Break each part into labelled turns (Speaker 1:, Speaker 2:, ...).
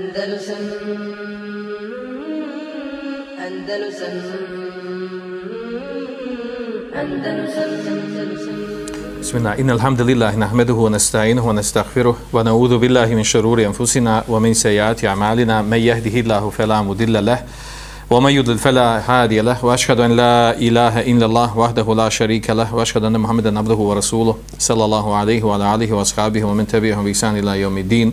Speaker 1: Andalusam. Andalusam. Andalusam. Andalusam
Speaker 2: Bismillah. Inna alhamdulillahi nahmaduhu wa nasta'inuhu wa nastaghfiruh wa na'udhu billahi min shururi anfusina wa min sayyiati a'malina. May yahdihillahu fala mudilla lahu ومن يضلل فلا هادي له واشهد ان لا اله الا الله وحده لا شريك له واشهد ان محمدا عبده ورسوله صلى الله عليه وعلى اله واصحابه ومن تبعهم بإحسان الى يوم الدين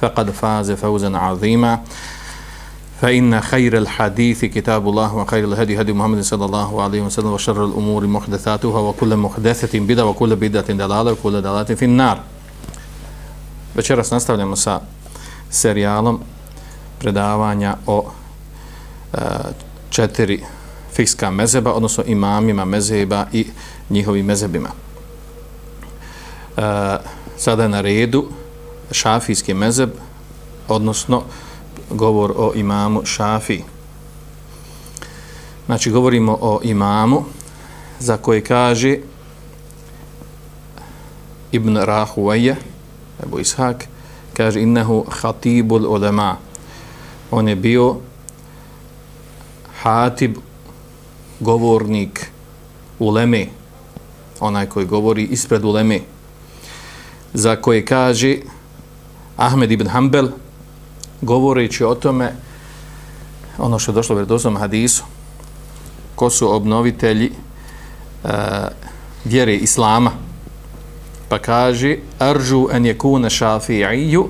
Speaker 2: فقد فاز فوزا عظيما فإن خير الحديث كتاب الله وخير الهدي هدي محمد صلى الله عليه وسلم وشر الأمور محدثاتها وكل محدثة بدعة وكل بدعة دلالة وكل دلالة في النار Večeras nastavljamo sa serijalom predavanja o e, četiri fikska mezeba, odnosno imamima mezeba i njihovim mezebima. E, sada je na redu šafijski mezeb, odnosno govor o imamu Šafi. Znači, govorimo o imamu za koje kaže Ibn Rahuvaje, Ebu Ishak, kaže innehu hatibul ulema. On je bio hatib, govornik uleme, onaj koji govori ispred uleme, za koje kaže Ahmed ibn Hanbel, govoreći o tome, ono što je došlo u vredosnom hadisu, ko su obnovitelji e, vjere Islama, pa kaže, aržu en je kune šafi'iju,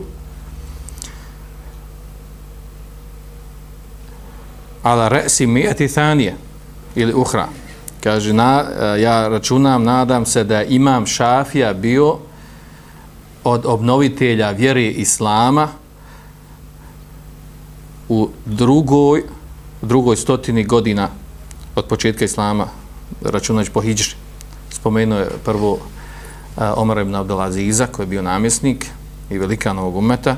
Speaker 2: ala re'si mijeti thanije, ili uhra. Kaže, na, e, ja računam, nadam se da imam šafija bio od obnovitelja vjere Islama, u drugoj, drugoj stotini godina od početka Islama, računajući po Hidžri. Spomenuo je prvo uh, Omar ibn Abdelaziza, koji je bio namjesnik i velika novog umeta,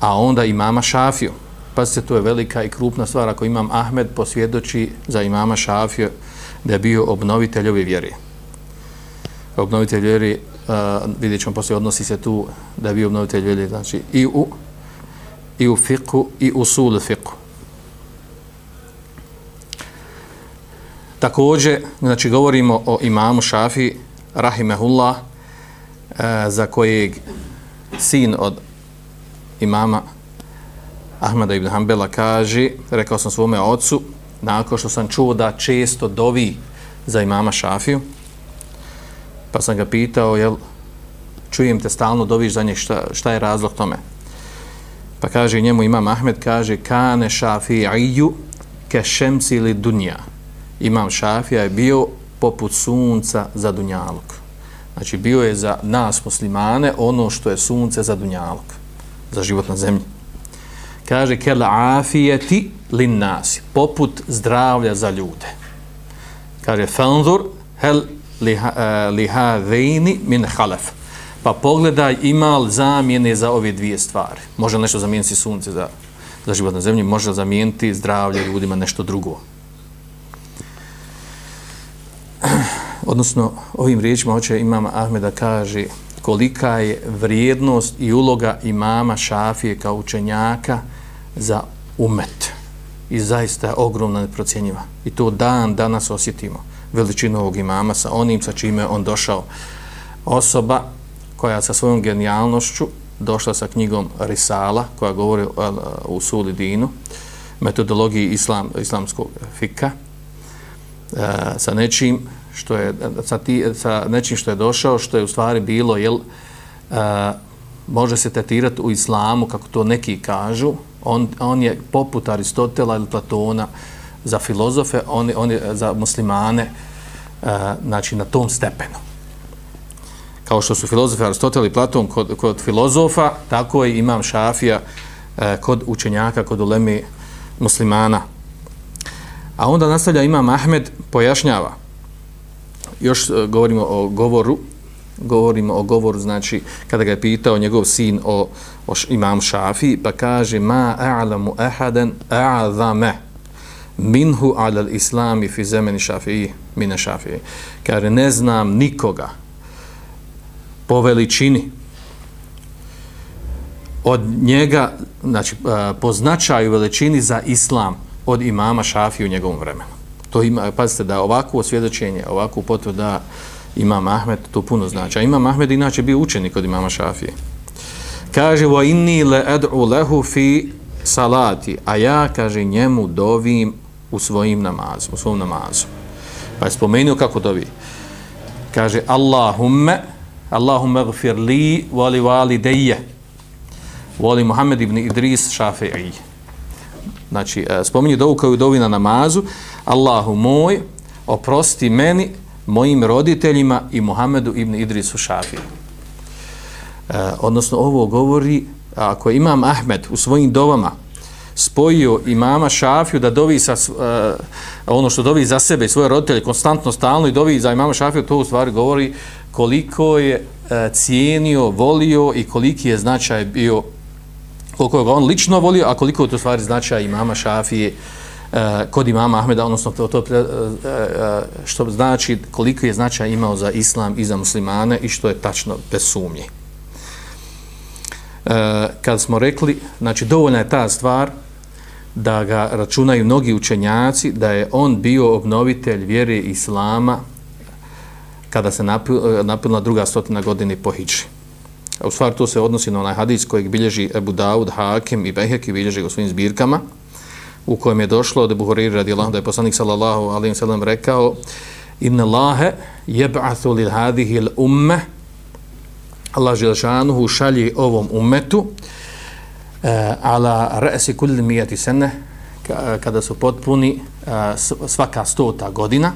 Speaker 2: a onda imama Šafiju. Pazite, to je velika i krupna stvar ako imam Ahmed posvjedoči za imama Šafiju da je bio obnovitelj ove vjere. Obnovitelj vjere, uh, vidjet ćemo poslije, odnosi se tu da je bio obnovitelj veli, znači i u i u fiku i u sul fiku. Također, znači govorimo o imamu Šafi, rahimehullah, e, za kojeg sin od imama Ahmeda ibn Hanbala kaže, rekao sam svome ocu, nakon što sam čuo da često dovi za imama Šafiju, pa sam ga pitao, jel, čujem te stalno doviš za njih, šta, šta je razlog tome? Pa kaže njemu Imam Ahmed, kaže kane šafi'iju ke šemci ili dunja. Imam šafija je bio poput sunca za dunjalog. Znači bio je za nas muslimane ono što je sunce za dunjalog. Za život na zemlji. Kaže ke la afijeti lin nasi. Poput zdravlja za ljude. Kaže fanzur hel liha, e, liha min khalaf pa pogledaj imal zamjene za ove dvije stvari. Može nešto zamijeniti sunce za, za život na zemlji, može zamijeniti zdravlje ljudima nešto drugo. Odnosno, ovim riječima hoće imama Ahmeda kaže kolika je vrijednost i uloga imama Šafije kao učenjaka za umet. I zaista je ogromna neprocjenjiva. I to dan danas osjetimo veličinu ovog imama sa onim sa čime on došao. Osoba koja sa svojom genijalnošću došla sa knjigom Risala, koja govori u Suli Dinu, metodologiji islam, islamskog fika, e, sa nečim što je sa, ti, sa nečim što je došao, što je u stvari bilo, jel, e, može se tetirati u islamu, kako to neki kažu, on, on je poput Aristotela ili Platona za filozofe, oni, oni eh, za muslimane, e, znači na tom stepenu. Kao što su filozofi Aristotel i Platon kod, kod filozofa, tako je imam Šafija e, kod učenjaka, kod ulemi muslimana. A onda nastavlja Imam Ahmed, pojašnjava, još e, govorimo o govoru, govorimo o govoru, znači, kada ga je pitao njegov sin o, o imam Šafi, pa kaže, ma a'lamu ahadan a'zame minhu ala islami fi zemeni Šafiji, mine Šafiji. Kaže, ne znam nikoga po veličini od njega, znači, po značaju veličini za islam od imama Šafiju u njegovom vremenu. To ima, pazite, da ovako osvjedočenje, ovako potvrda Imam Ahmed, to puno znači. A Imam Ahmed inače bio učenik od Imama Šafije. Kaže, wa inni le ad'u lehu fi salati, a ja, kaže, njemu dovim u svojim namazu, u svom namazu. Pa je spomenuo kako dovi. Kaže, Allahumme, Allahumme gfir li vali vali deje, voli Muhammed ibn Idris Šafi'i. Znači, e, spominje dovu koju dovi na namazu, Allahu moj, oprosti meni, mojim roditeljima i Muhammedu ibn Idrisu Šafiju. E, odnosno, ovo govori, ako imam Ahmed u svojim dovama spojio imama Šafiju da dovi sa, uh, ono što dovi za sebe i svoje roditelje konstantno, stalno i dovi za imama Šafiju, to u stvari govori koliko je uh, cijenio, volio i koliki je značaj bio, koliko je on lično volio, a koliko je to stvari značaj imama Šafije uh, kod imama Ahmeda, odnosno to, to uh, uh, što znači koliko je značaj imao za islam i za muslimane i što je tačno bez sumnje. Uh, kad smo rekli, znači dovoljna je ta stvar da ga računaju mnogi učenjaci, da je on bio obnovitelj vjere Islama kada se napila eh, druga stotina godine po Hidži. U stvari to se odnosi na onaj hadis kojeg bilježi Ebu Daud, Hakim i Behek i bilježi u svojim zbirkama, u kojem je došlo od Ebu Huriri radijallahu da je poslanik sallallahu alaihi sallam rekao Inna Allahe jeb'athu lil hadihi il umme Allah želšanuhu šalji ovom umetu Eh, ala ra'si kulli mijati sene eh, kada su potpuni eh, svaka stota godina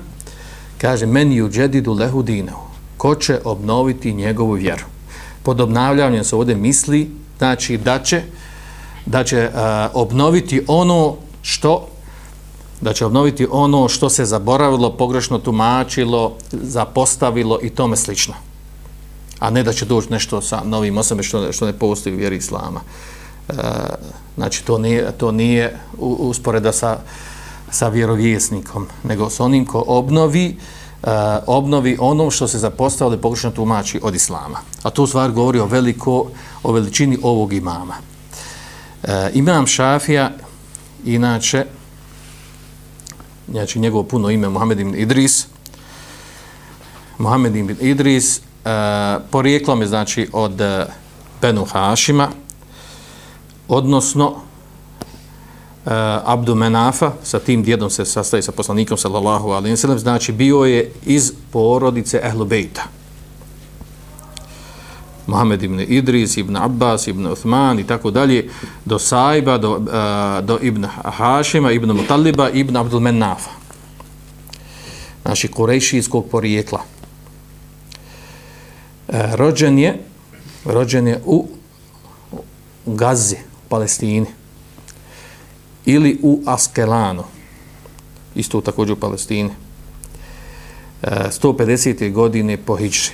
Speaker 2: kaže men ju džedidu lehu dinehu ko će obnoviti njegovu vjeru pod obnavljanjem se ovdje misli znači da će da će uh, obnoviti ono što da će obnoviti ono što se zaboravilo, pogrešno tumačilo, zapostavilo i tome slično. A ne da će doći nešto sa novim osobama što, što ne postoji u vjeri Islama. Uh, E, znači to nije, to nije usporeda sa, sa vjerovjesnikom, nego s onim ko obnovi, e, obnovi ono što se zapostavili pogrešno tumači od Islama. A to stvar govori o, veliko, o veličini ovog imama. E, imam Šafija, inače, znači njegovo puno ime Muhammed ibn Idris, Muhammed ibn Idris, uh, porijeklom je znači od Benu Hašima, odnosno e, Abdu Menafa, sa tim djedom se sastaje sa poslanikom sallallahu alaihi sallam, znači bio je iz porodice Ehlu Bejta. Mohamed ibn Idris, ibn Abbas, ibn Uthman i tako dalje, do Saiba, do, uh, do ibn Hašima, ibn Mutaliba, ibn Abdul Menafa. Znači, korejšijskog porijekla. Uh, rođen je, rođen je u Gazi, Palestini. Ili u Askelanu isto također u Palestini. E, 150. Godine po Hidži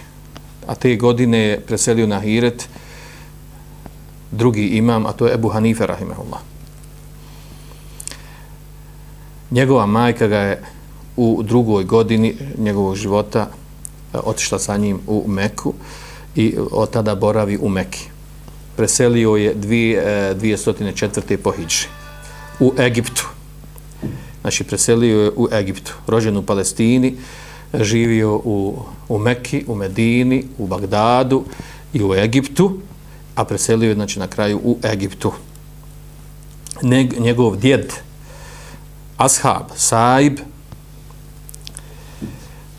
Speaker 2: a te godine je preselio na Hiret drugi imam a to je Ebu Hanife rahimahullah. Njegova majka ga je u drugoj godini njegovog života e, otišla sa njim u Meku i od tada boravi u Meki preselio je 204. E, po Hidži u Egiptu. Znači, preselio je u Egiptu. Rođen u Palestini, živio u, u Mekki, u Medini, u Bagdadu i u Egiptu, a preselio je znači, na kraju u Egiptu. Neg, njegov djed, Ashab, Saib,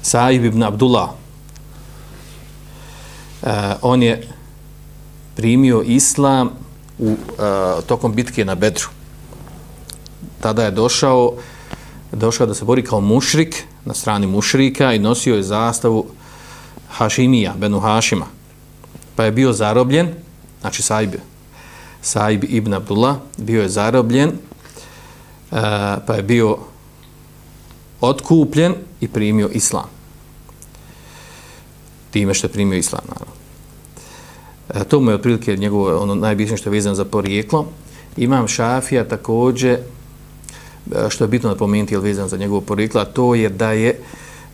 Speaker 2: Saib ibn Abdullah, uh, on je primio islam u uh, tokom bitke na Bedru. Tada je došao došao da se bori kao mušrik na strani mušrika i nosio je zastavu Hašimija, Benu Hašima. Pa je bio zarobljen, znači Saib, Saib ibn Abdullah, bio je zarobljen, e, pa je bio otkupljen i primio islam. Time što je primio islam, naravno. E, to mu je otprilike njegovo, ono najbitnije što je vezano za porijeklo. Imam Šafija također, e, što je bitno napomenuti, je vezano za njegovo porijeklo, a to je da je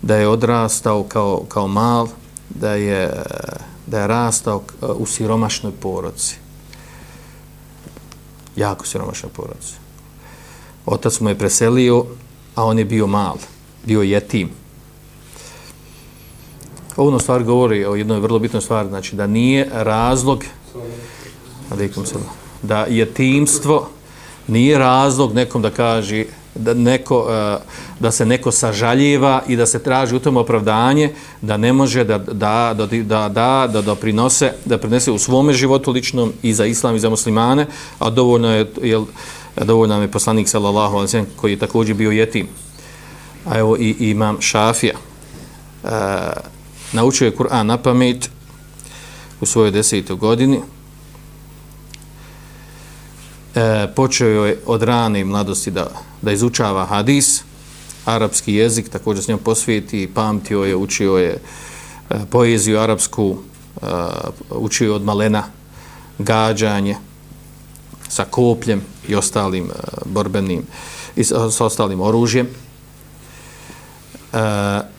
Speaker 2: da je odrastao kao, kao mal, da je, e, da je rastao e, u siromašnoj poroci. Jako siromašnoj poroci. Otac mu je preselio, a on je bio mal, bio je tim Pa Ovo stvar govori o jednoj vrlo bitnoj stvari, znači da nije razlog da je timstvo nije razlog nekom da kaže da, neko, e, da se neko sažaljeva i da se traži u tom opravdanje da ne može da, da, da, da, da, da doprinose, da prinese u svome životu ličnom i za islam i za muslimane, a dovoljno je, jel, dovoljno je poslanik sallallahu alaihi sallam koji je također bio jetim. A evo i, i imam šafija. E, naučio je Kur'an na pamet u svojoj desetoj godini, e, počeo je od rane mladosti da, da izučava hadis, arapski jezik, također s njom posvijeti, pamtio je, učio je e, poeziju arapsku, e, učio od malena gađanje sa kopljem i ostalim e, borbenim i sa, sa ostalim oružjem. E,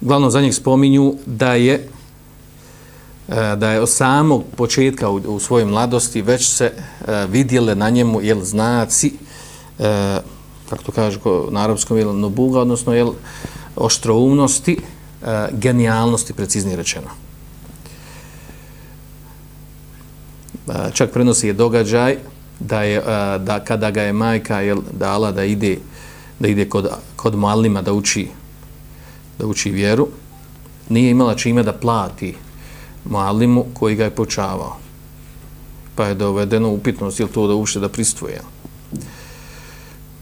Speaker 2: Glavno za njih spominju da je e, da je od samog početka u, u svojoj mladosti već se e, vidjele na njemu jel znaci e, kako to kaže na arapskom jel nubuga odnosno jel oštroumnosti e, genijalnosti preciznije rečeno. E, čak prenosi je događaj da je e, da kada ga je majka jel dala da ide da ide kod kod malima da uči da uči vjeru nije imala čime da plati malimu koji ga je počavao. Pa je dovedeno upitnost, je to da uopšte da pristvoje.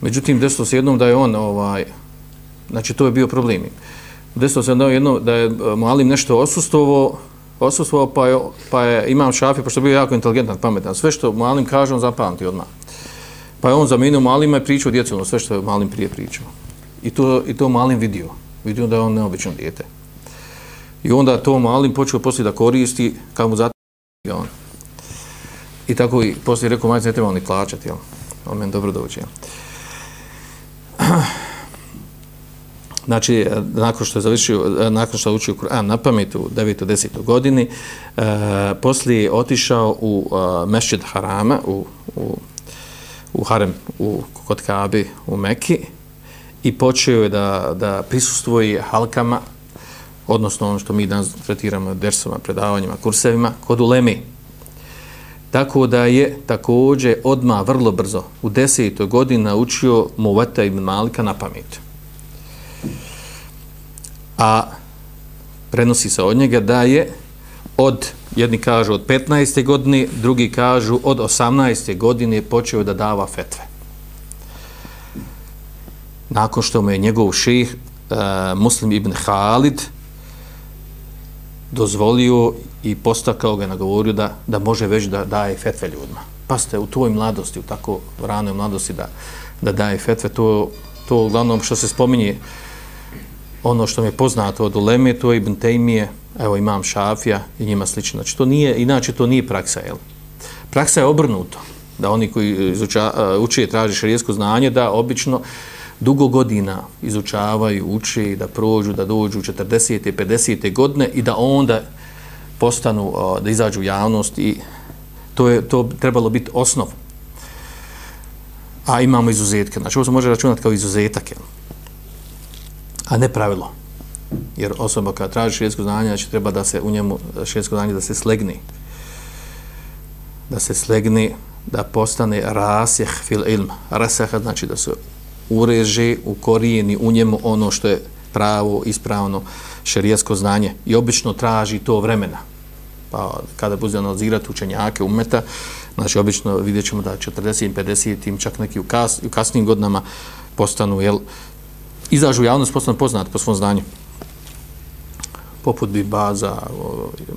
Speaker 2: Međutim, desilo se jednom da je on, ovaj, znači to je bio problem. Desilo se jednom da je e, malim nešto osustovo, osustovo pa je, pa je imam šafi, pošto je bio jako inteligentan, pametan. Sve što malim kaže, on zapamti odmah. Pa je on zamenio malima i pričao djecu, ono sve što je malim prije pričao. I to, i to malim vidio. Vidio da je on neobično dijete. I onda to malim počeo poslije da koristi, kad mu zato on. I tako i poslije rekao, majce, ne treba ni plaćati, jel? On meni dobro dođe, jel? Znači, eh, nakon što je završio, eh, nakon što je učio Kur'an na pamet u 9. 10. godini, e, poslije je otišao u e, Mešćid Harama, u, u, u Harem, u, kod Kabi, u Mekiji, i počeo je da, da prisustvuje halkama odnosno ono što mi danas tretiramo dersovima, predavanjima, kursevima, kod ulemi. Tako da je također odma vrlo brzo u desetoj godini naučio Muvata ibn Malika na pamet. A prenosi se od njega da je od, jedni kažu od 15. godine, drugi kažu od 18. godine počeo da dava fetve. Nakon što mu je njegov ših uh, eh, Muslim ibn Khalid dozvolio i postakao ga nagovorio da, da može već da daje fetve ljudima. Pa ste u tvojoj mladosti, u tako ranoj mladosti da, da daje fetve, to, to uglavnom što se spominje ono što mi je poznato od Uleme, to je Ibn Tejmije, evo imam Šafija i njima slično. Znači to nije, inače to nije praksa, jel? Praksa je obrnuto, da oni koji izuča, eh, uči traži šarijesko znanje, da obično dugo godina izučavaju, uče, da prođu, da dođu 40. 50. godine i da onda postanu, da izađu u javnost i to je to trebalo biti osnov. A imamo izuzetke. Znači, ovo se može računati kao izuzetak, jel? a ne pravilo. Jer osoba kada traži širijetsko znanje, znači treba da se u njemu širijetsko znanje da se slegni. Da se slegni, da postane rasjeh fil ilm. Rasjeh znači da se ureže, u korijeni u njemu ono što je pravo, ispravno šerijetsko znanje i obično traži to vremena. Pa kada bude analizirati učenjake umeta, znači obično vidjet ćemo da 40, 50, im čak neki u, kas, u kasnim godinama postanu, jel, izažu javnost, postanu poznati po svom znanju. poput Bibaza,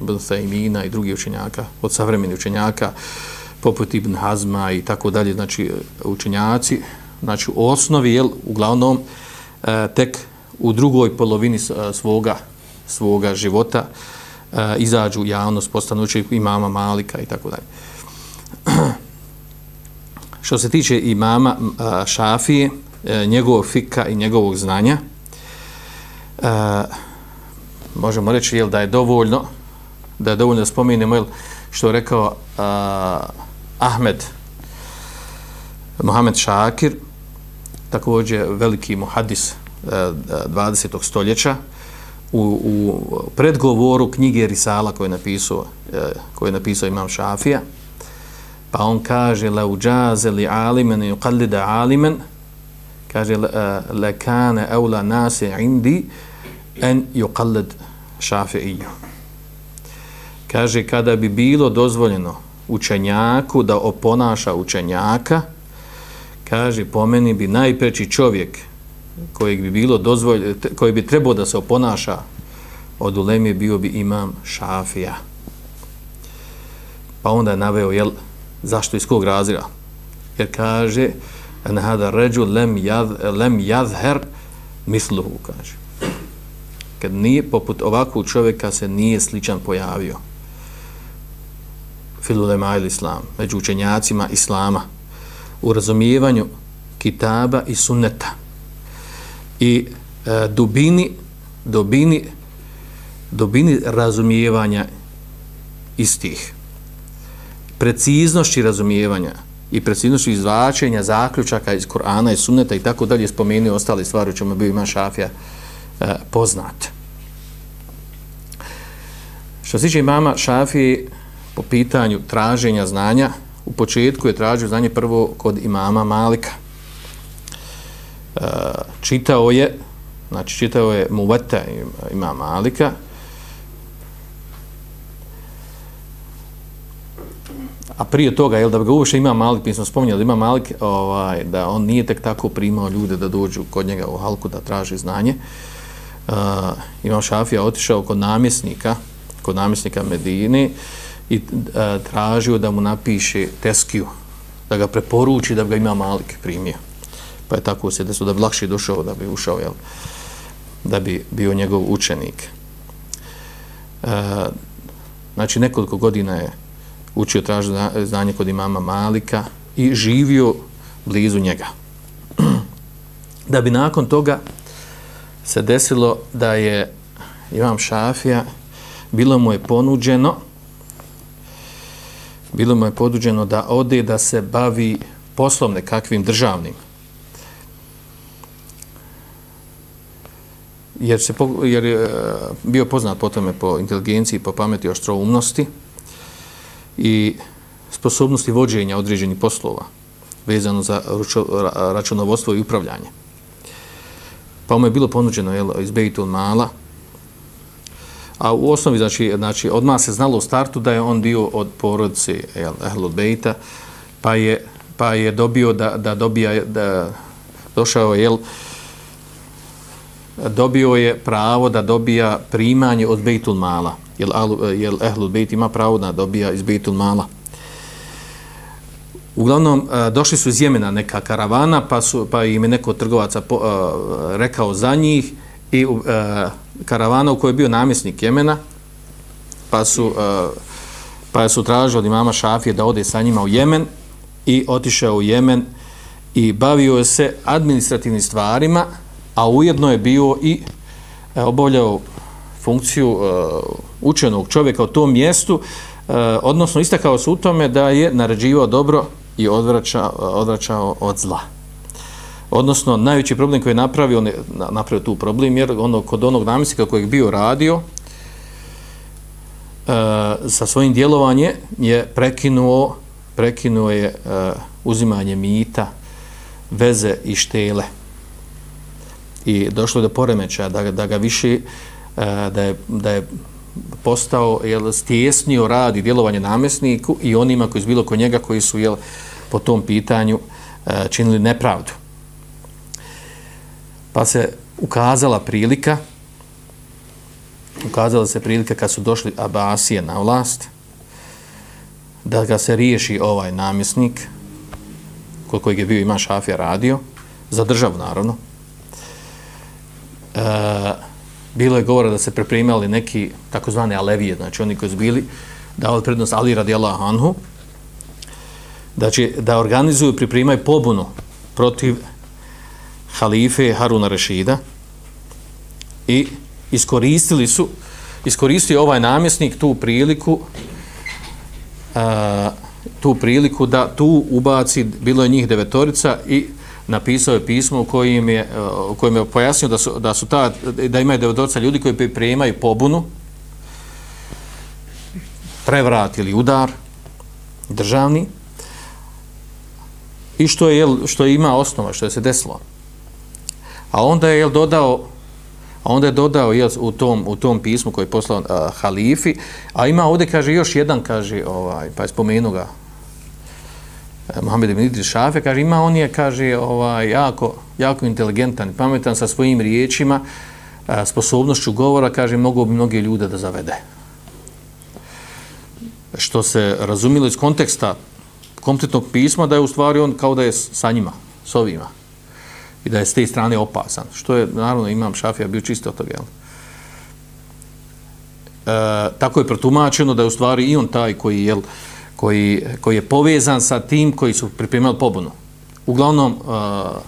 Speaker 2: Ibn Thaymina i drugih učenjaka, od savremenih učenjaka, poput Ibn Hazma i tako dalje, znači učenjaci, znači u osnovi, jel, uglavnom, e, tek u drugoj polovini e, svoga, svoga života e, izađu javnost, postanu učenik imama Malika i tako dalje. Što se tiče imama e, Šafije, e, njegovog fika i njegovog znanja, e, možemo reći jel, da je dovoljno da je dovoljno da spominemo jel, što je rekao e, Ahmed Mohamed Šakir, također veliki muhadis 20. Eh, stoljeća, u, u predgovoru knjige Risala koju je napisao, eh, koju je napisao Imam Šafija, pa on kaže la uđaze li alimen i uqallida alimen, kaže le eh, kane eula nase indi en uqallid šafijiju. Kaže, kada bi bilo dozvoljeno učenjaku da oponaša učenjaka, kaže, po meni bi najpreči čovjek kojeg bi bilo dozvolj, koji bi trebao da se oponaša od ulemi bio bi imam šafija. Pa onda je naveo, jel, zašto iz kog razira? Jer kaže, en hada ređu lem, jad, lem jadher misluhu, kaže. Kad nije, poput ovakvog čovjeka se nije sličan pojavio filulema ili islam, među učenjacima islama, u razumijevanju kitaba i sunneta i e, dubini, dubini, dubini razumijevanja istih. Preciznošći razumijevanja i preciznošći izvačenja zaključaka iz Korana i sunneta i tako dalje spomenuo ostale stvari u čemu bio ima šafija e, poznat. Što se tiče imama šafije po pitanju traženja znanja, u početku je tražio znanje prvo kod imama Malika. E, čitao je, znači čitao je Muvata imama Malika, a prije toga, jel, da bi ga uviše ima Malik, mi smo spominjali, ima Malik, ovaj, da on nije tek tako primao ljude da dođu kod njega u halku da traži znanje. Uh, imam Šafija otišao kod namjesnika, kod namjesnika Medine, i a, tražio da mu napiše teskiju, da ga preporuči da bi ga ima Malik primio. Pa je tako se desilo da bi lakše došao, da bi ušao, jel, da bi bio njegov učenik. E, znači, nekoliko godina je učio tražio znanje kod imama Malika i živio blizu njega. Da bi nakon toga se desilo da je imam Šafija, bilo mu je ponuđeno, bilo mu je poduđeno da ode da se bavi poslom nekakvim državnim. Jer, se, jer je e, bio poznat po tome po inteligenciji, po pameti, oštroumnosti i sposobnosti vođenja određenih poslova vezano za računovodstvo i upravljanje. Pa mu je bilo ponuđeno jel, iz Bejtul Mala, A u osnovi, znači, znači, odmah se znalo u startu da je on dio od porodice Ehlul Bejta, pa je, pa je dobio da, da dobija, da došao je, jel, dobio je pravo da dobija primanje od Bejtul Mala. Jel, jel Ehlul Bejt ima pravo da dobija iz Bejtul Mala. Uglavnom, došli su iz Jemena neka karavana, pa, su, pa im je neko trgovaca po, uh, rekao za njih i uh, karavana u kojoj je bio namjesnik Jemena, pa su, uh, pa su tražili od imama Šafije da ode sa njima u Jemen i otišao u Jemen i bavio se administrativnim stvarima, a ujedno je bio i e, obavljao funkciju uh, učenog čovjeka u tom mjestu, odnosno istakao se u tome da je naređivao dobro i odvraćao, odvraćao od zla. Odnosno, najveći problem koji je napravio, on je napravio tu problem, jer ono, kod onog namjesnika kojeg bio radio, e, sa svojim djelovanje je prekinuo, prekinuo je e, uzimanje mita, veze i štele. I došlo je do poremeća da, da ga više, e, da, je, da je postao, jel, stjesnio rad i djelovanje namjesniku i onima koji su bilo kod njega koji su, jel, po tom pitanju e, činili nepravdu pa se ukazala prilika ukazala se prilika kad su došli Abasije na vlast, da ga se riješi ovaj namjesnik, kod kojeg je bio ima šafija radio, za državu naravno. E, bilo je govora da se pripremali neki takozvani alevije, znači oni koji su bili davali prednost Ali radijallahu anhu, da će da organizuju pripremaju pobunu protiv halife Haruna Rešida i iskoristili su iskoristio ovaj namjesnik tu priliku a, tu priliku da tu ubaci bilo je njih devetorica i napisao je pismo u kojim je, u kojim je pojasnio da su, da su ta, da imaju devetorica ljudi koji pripremaju pobunu prevrat ili udar državni i što je što ima osnova što je se desilo a onda je jel dodao a onda je dodao jel, u tom u tom pismu koji je poslao a, halifi. A ima ovdje kaže još jedan kaže ovaj pa je spomenuo ga e, Mohamed ibn Idris Šafe kaže ima on je kaže ovaj jako jako inteligentan pametan sa svojim riječima a, sposobnošću govora kaže mogu bi mnoge ljude da zavede. Što se razumilo iz konteksta kompletnog pisma da je u stvari on kao da je sa njima, s ovima. I da je s te strane opasan. Što je, naravno, imam šafija bio čisto od toga. Jel? E, tako je protumačeno da je u stvari i on taj koji, jel, koji, koji je povezan sa tim koji su pripremali pobunu. Uglavnom, e, uh,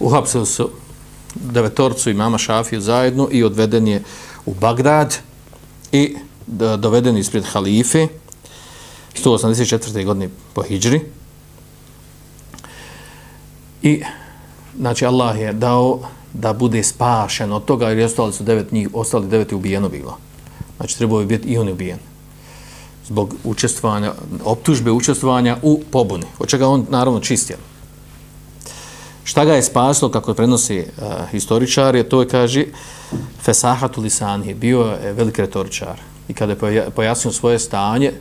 Speaker 2: uhapsili su devetorcu i mama šafiju zajedno i odveden je u Bagdad i e, doveden ispred halife 184. godine po hijđri i znači Allah je dao da bude spašen od toga jer ostali su devet njih, ostali devet ubijeno bilo. Znači trebao je biti i on ubijen zbog učestvovanja, optužbe učestvovanja u pobuni, od čega on naravno čistio. Šta ga je spasilo, kako prenosi uh, historičar, je to je, kaže, Fesahatu Lisani, bio je veliki retoričar. I kada je pojasnio svoje stanje,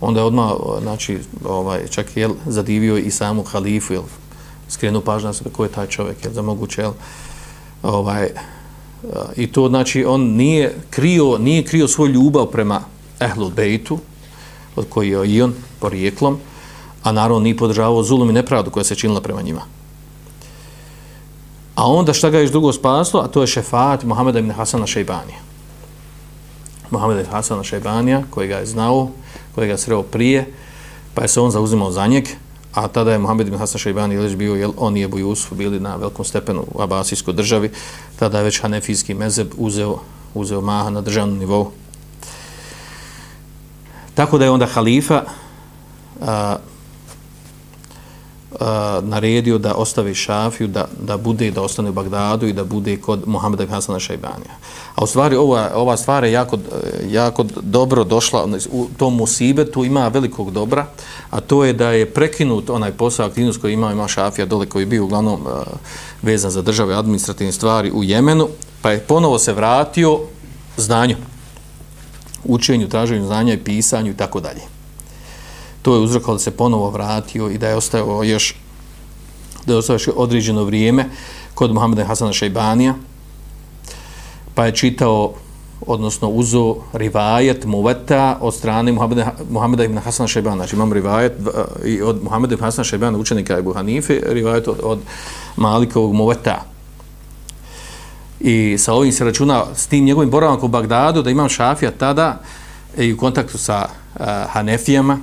Speaker 2: onda je odmah, eh, znači, ovaj, čak je zadivio i samu halifu, jel, skrenu pažnju na sebe ko je taj čovjek, jel, za moguće, jel, ovaj, i to, znači, on nije krio, nije krio svoju ljubav prema Ehlu Bejtu, od koji je i on porijeklom, a naravno nije podržavao zulum i nepravdu koja se činila prema njima. A onda šta ga je drugo spaslo, a to je šefat Mohameda ibn Hasana Šejbanija. Mohameda ibn Hasana Šejbanija, koji ga je znao, koji ga sreo prije, pa je se on zauzimao za njeg, a tada je Muhammed bin Hasan Šajbani već bio, jel, on je Ebu Jusuf, bili na velikom stepenu u Abasijskoj državi, tada je već hanefijski mezeb uzeo, uzeo maha na državnom nivou. Tako da je onda halifa a, naredio da ostavi šafiju, da, da bude, da ostane u Bagdadu i da bude kod Muhammeda Hasana Šajbanija. A u stvari ova, ova stvar je jako, jako dobro došla u tom musibetu, ima velikog dobra, a to je da je prekinut onaj posao aktivnost koji ima, ima šafija dole koji je bio uglavnom vezan za države administrativne stvari u Jemenu, pa je ponovo se vratio znanju, učenju, traženju znanja i pisanju i tako dalje to je uzrokalo da se ponovo vratio i da je ostao još da je ostao još određeno vrijeme kod Muhammeda Hasana Šajbanija pa je čitao odnosno uzo rivajet muveta od strane Muhammeda, Muhammeda ibn Hasana Šajbana. Znači imam rivajet i od Muhammeda ibn Hasana Šajbana, učenika Ebu Hanife, rivajet od, od Malikovog muveta. I sa ovim se računa s tim njegovim boravom u Bagdadu da imam šafija tada i u kontaktu sa uh, Hanefijama,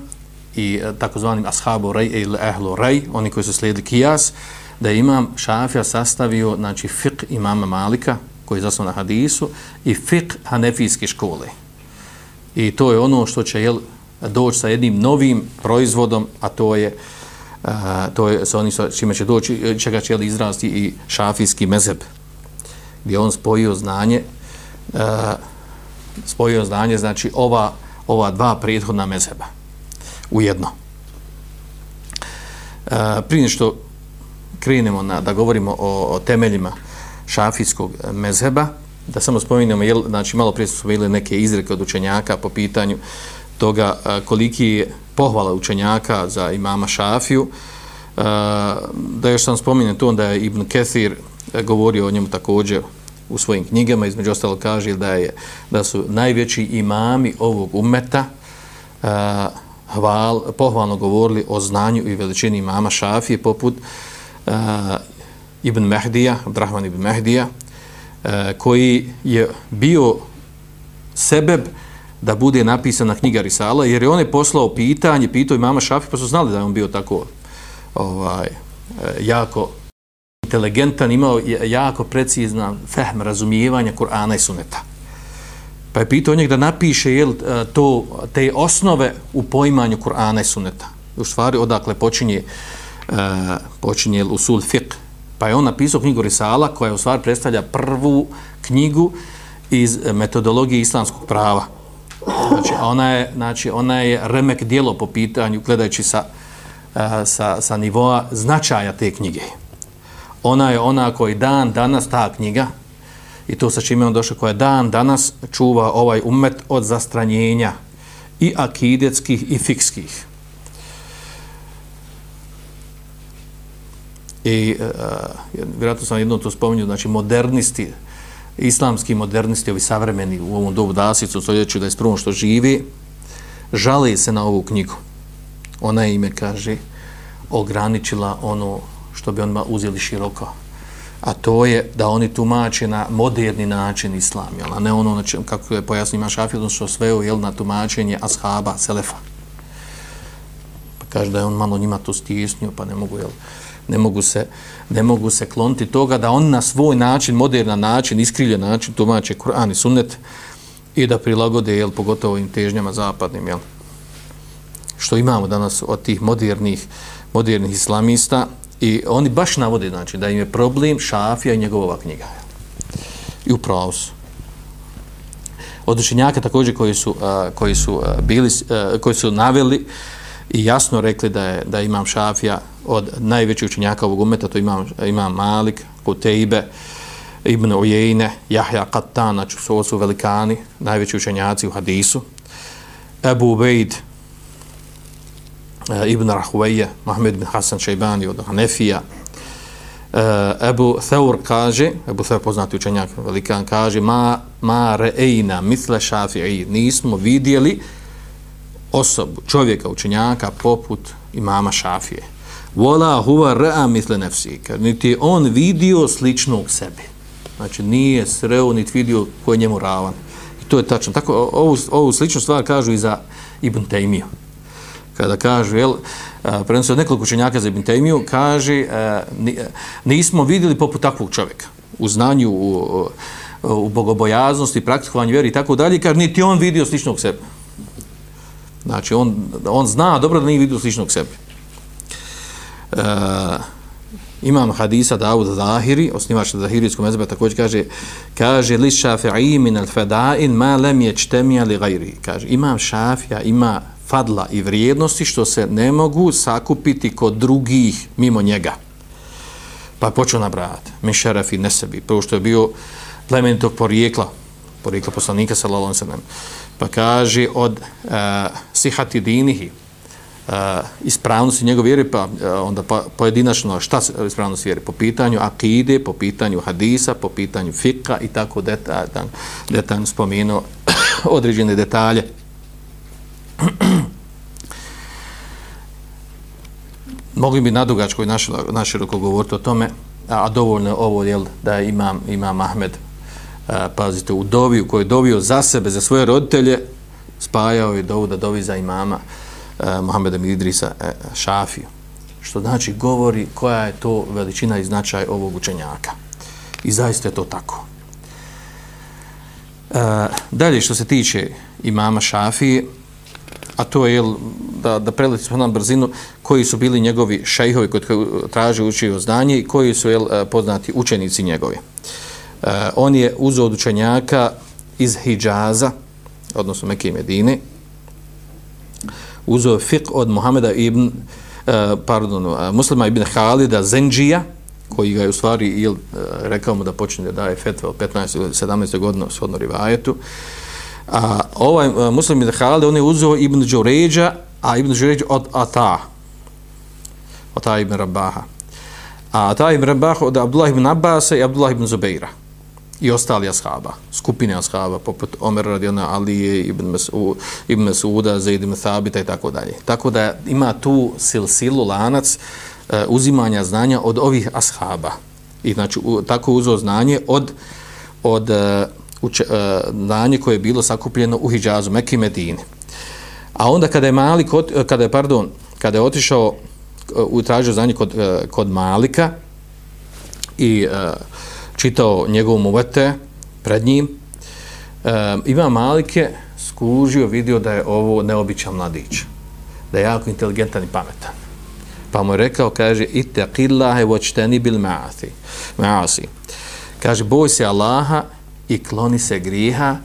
Speaker 2: i e, takozvanim ashabu rej e, ili ehlu rej, oni koji su slijedili kijas, da je imam šafija sastavio znači, fiqh imama Malika, koji je zasnovan na hadisu, i fiqh hanefijske škole. I to je ono što će jel, doći sa jednim novim proizvodom, a to je a, to je sa onim čime će doći, čega će jel, izrasti i šafijski mezeb, gdje on spojio znanje, a, spojio znanje, znači ova, ova dva prethodna mezeba u jedno. E, prije što krenemo na, da govorimo o, o temeljima šafijskog mezheba, da samo spominjamo, jel, znači malo prije su bili neke izreke od učenjaka po pitanju toga a, koliki je pohvala učenjaka za imama šafiju, a, da još sam spominjem to da je Ibn Kethir e, govorio o njemu također u svojim knjigama, između ostalo kaže da je da su najveći imami ovog umeta uh, hval, pohvalno govorili o znanju i veličini imama Šafije poput uh, Ibn Mehdija, Abdrahman Ibn Mehdija, uh, koji je bio sebeb da bude napisana knjiga Risala, jer je on je poslao pitanje, pitao imama Šafije, pa su znali da je on bio tako ovaj, e, jako inteligentan, imao jako precizna fehm razumijevanja Kur'ana i Suneta. Pa je pitao njeg da napiše jel, e, to, te osnove u poimanju Kur'ana i Suneta. U stvari, odakle počinje, uh, počinje usul fiqh. Pa je on napisao knjigu Risala, koja u stvari predstavlja prvu knjigu iz metodologije islamskog prava. Znači, ona je, znači, ona je remek dijelo po pitanju, gledajući sa, uh, sa, sa nivoa značaja te knjige ona je ona koji dan danas ta knjiga i to sa čime on došao koja dan danas čuva ovaj umet od zastranjenja i akidetskih i fikskih. I uh, vjerojatno sam jednom to spominju, znači modernisti, islamski modernisti, ovi savremeni u ovom dobu dasicu, sljedeću da je prvom što živi, žali se na ovu knjigu. Ona ime kaže ograničila ono što bi onima uzeli široko. A to je da oni tumače na moderni način islam, jel? a ne ono na čem, kako je pojasnio ima šafir, što sve jel, na tumačenje ashaba, selefa. Pa kaže da je on malo njima to stisnio, pa ne mogu, jel, ne mogu, se, ne mogu se kloniti toga da on na svoj način, moderna način, iskriljen način tumače Kur'an i sunnet i da prilagode, jel, pogotovo im težnjama zapadnim, jel? što imamo danas od tih modernih, modernih islamista, I oni baš navode znači, da im je problem Šafija i njegova knjiga. I upravo su. Od učenjaka također koji su, uh, koji su uh, bili, uh, koji su naveli i jasno rekli da je da imam Šafija od najvećih učenjaka ovog umeta, to imam, imam Malik, Kutejbe, Ibn Ujejne, Jahja Katana, znači su, su velikani, najveći učenjaci u hadisu, Ebu Ubejd, Eh, ibn Rahwaya, Mahmed bin Hasan Šajbani od Hanefija, eh, Ebu Theur kaže, Ebu Theur poznati učenjak velikan, kaže, ma, ma reejna misle šafi'i, nismo vidjeli osobu, čovjeka, učenjaka, poput imama šafije. Vola huva rea misle nefsi, niti on vidio sličnog sebi. Znači, nije sreo, niti vidio ko je njemu ravan. I to je tačno. Tako, ovu, ovu sličnu stvar kažu i za Ibn Taymiju kada kaže, jel, prenosio nekoliko učenjaka za Ibn Taymiju, kaže, e, e, nismo vidjeli poput takvog čovjeka u znanju, u, u bogobojaznosti, praktikovanju vjeri i tako dalje, kaže, niti on vidio sličnog sebe. Znači, on, on zna dobro da nije vidio sličnog sebe. E, imam hadisa Dawud Zahiri, osnivač Zahirijskog mezeba, također kaže, kaže, li šafi'i min al fada'in ma lem je čtemija li gajri. Kaže, imam šafija, ima fadla i vrijednosti što se ne mogu sakupiti kod drugih mimo njega. Pa počeo nabrajati. Min šerefi nesebi. Prvo što je bio plemenitog porijekla, porijekla poslanika sallallahu sallam. Pa kaže od uh, sihati dinihi, uh, ispravnosti njegove vjere, pa uh, onda pa, pojedinačno šta se ispravnosti vjere? Po pitanju akide, po pitanju hadisa, po pitanju fika i tako detaljno detalj spomenuo određene detalje. Mogli bi nadugačko i naš, naširoko govoriti o tome, a dovoljno ovo je da imam, imam Ahmed, a, pazite, u doviju u je dovio za sebe, za svoje roditelje, spajao je dovu da dovi za imama e, Mohameda Midrisa a, e, Šafiju. Što znači govori koja je to veličina i značaj ovog učenjaka. I zaista je to tako. E, dalje što se tiče imama Šafije, a to je da, da preletimo na brzinu koji su bili njegovi šejhovi koji traže učio znanje i koji su jel, e, poznati učenici njegovi. E, on je uzeo od učenjaka iz Hidžaza, odnosno Mekke i Medine, uzeo fiqh od Muhameda ibn, e, pardon, e, muslima ibn Halida Zenđija, koji ga je u stvari jel, e, rekao mu da počne da daje fetve od 15. ili 17. godine u shodno rivajetu, A ovaj a, muslim ibn Khalid, on je uzeo ibn Đuređa, a ibn Đuređa od Ata. Ata ibn Rabaha. A Ata ibn Rabaha od Abdullah ibn Abbas i Abdullah ibn Zubeira. i ostali ashaba, skupine ashaba, poput Omer radijalna Alije, Ibn, Mesu, Ibn Mesuda, Zaid ibn Thabita i tako dalje. Tako da ima tu silsilu, lanac uh, uzimanja znanja od ovih ashaba. I znači, u, tako uzo znanje od, od uh, uče, e, uh, znanje koje je bilo sakupljeno u Hidžazu, Mekke i Medini. A onda kada je Malik, e, kada je, pardon, kada je otišao e, u tražio znanje kod, kod Malika i čitao njegovu muvete pred njim, uh, ima Malike skužio, vidio da je ovo neobičan mladić, da je jako inteligentan i pametan. Pa mu je rekao, kaže, ite qillahe vočteni bil maasi. maasi. Kaže, boj se Allaha i kloni se griha,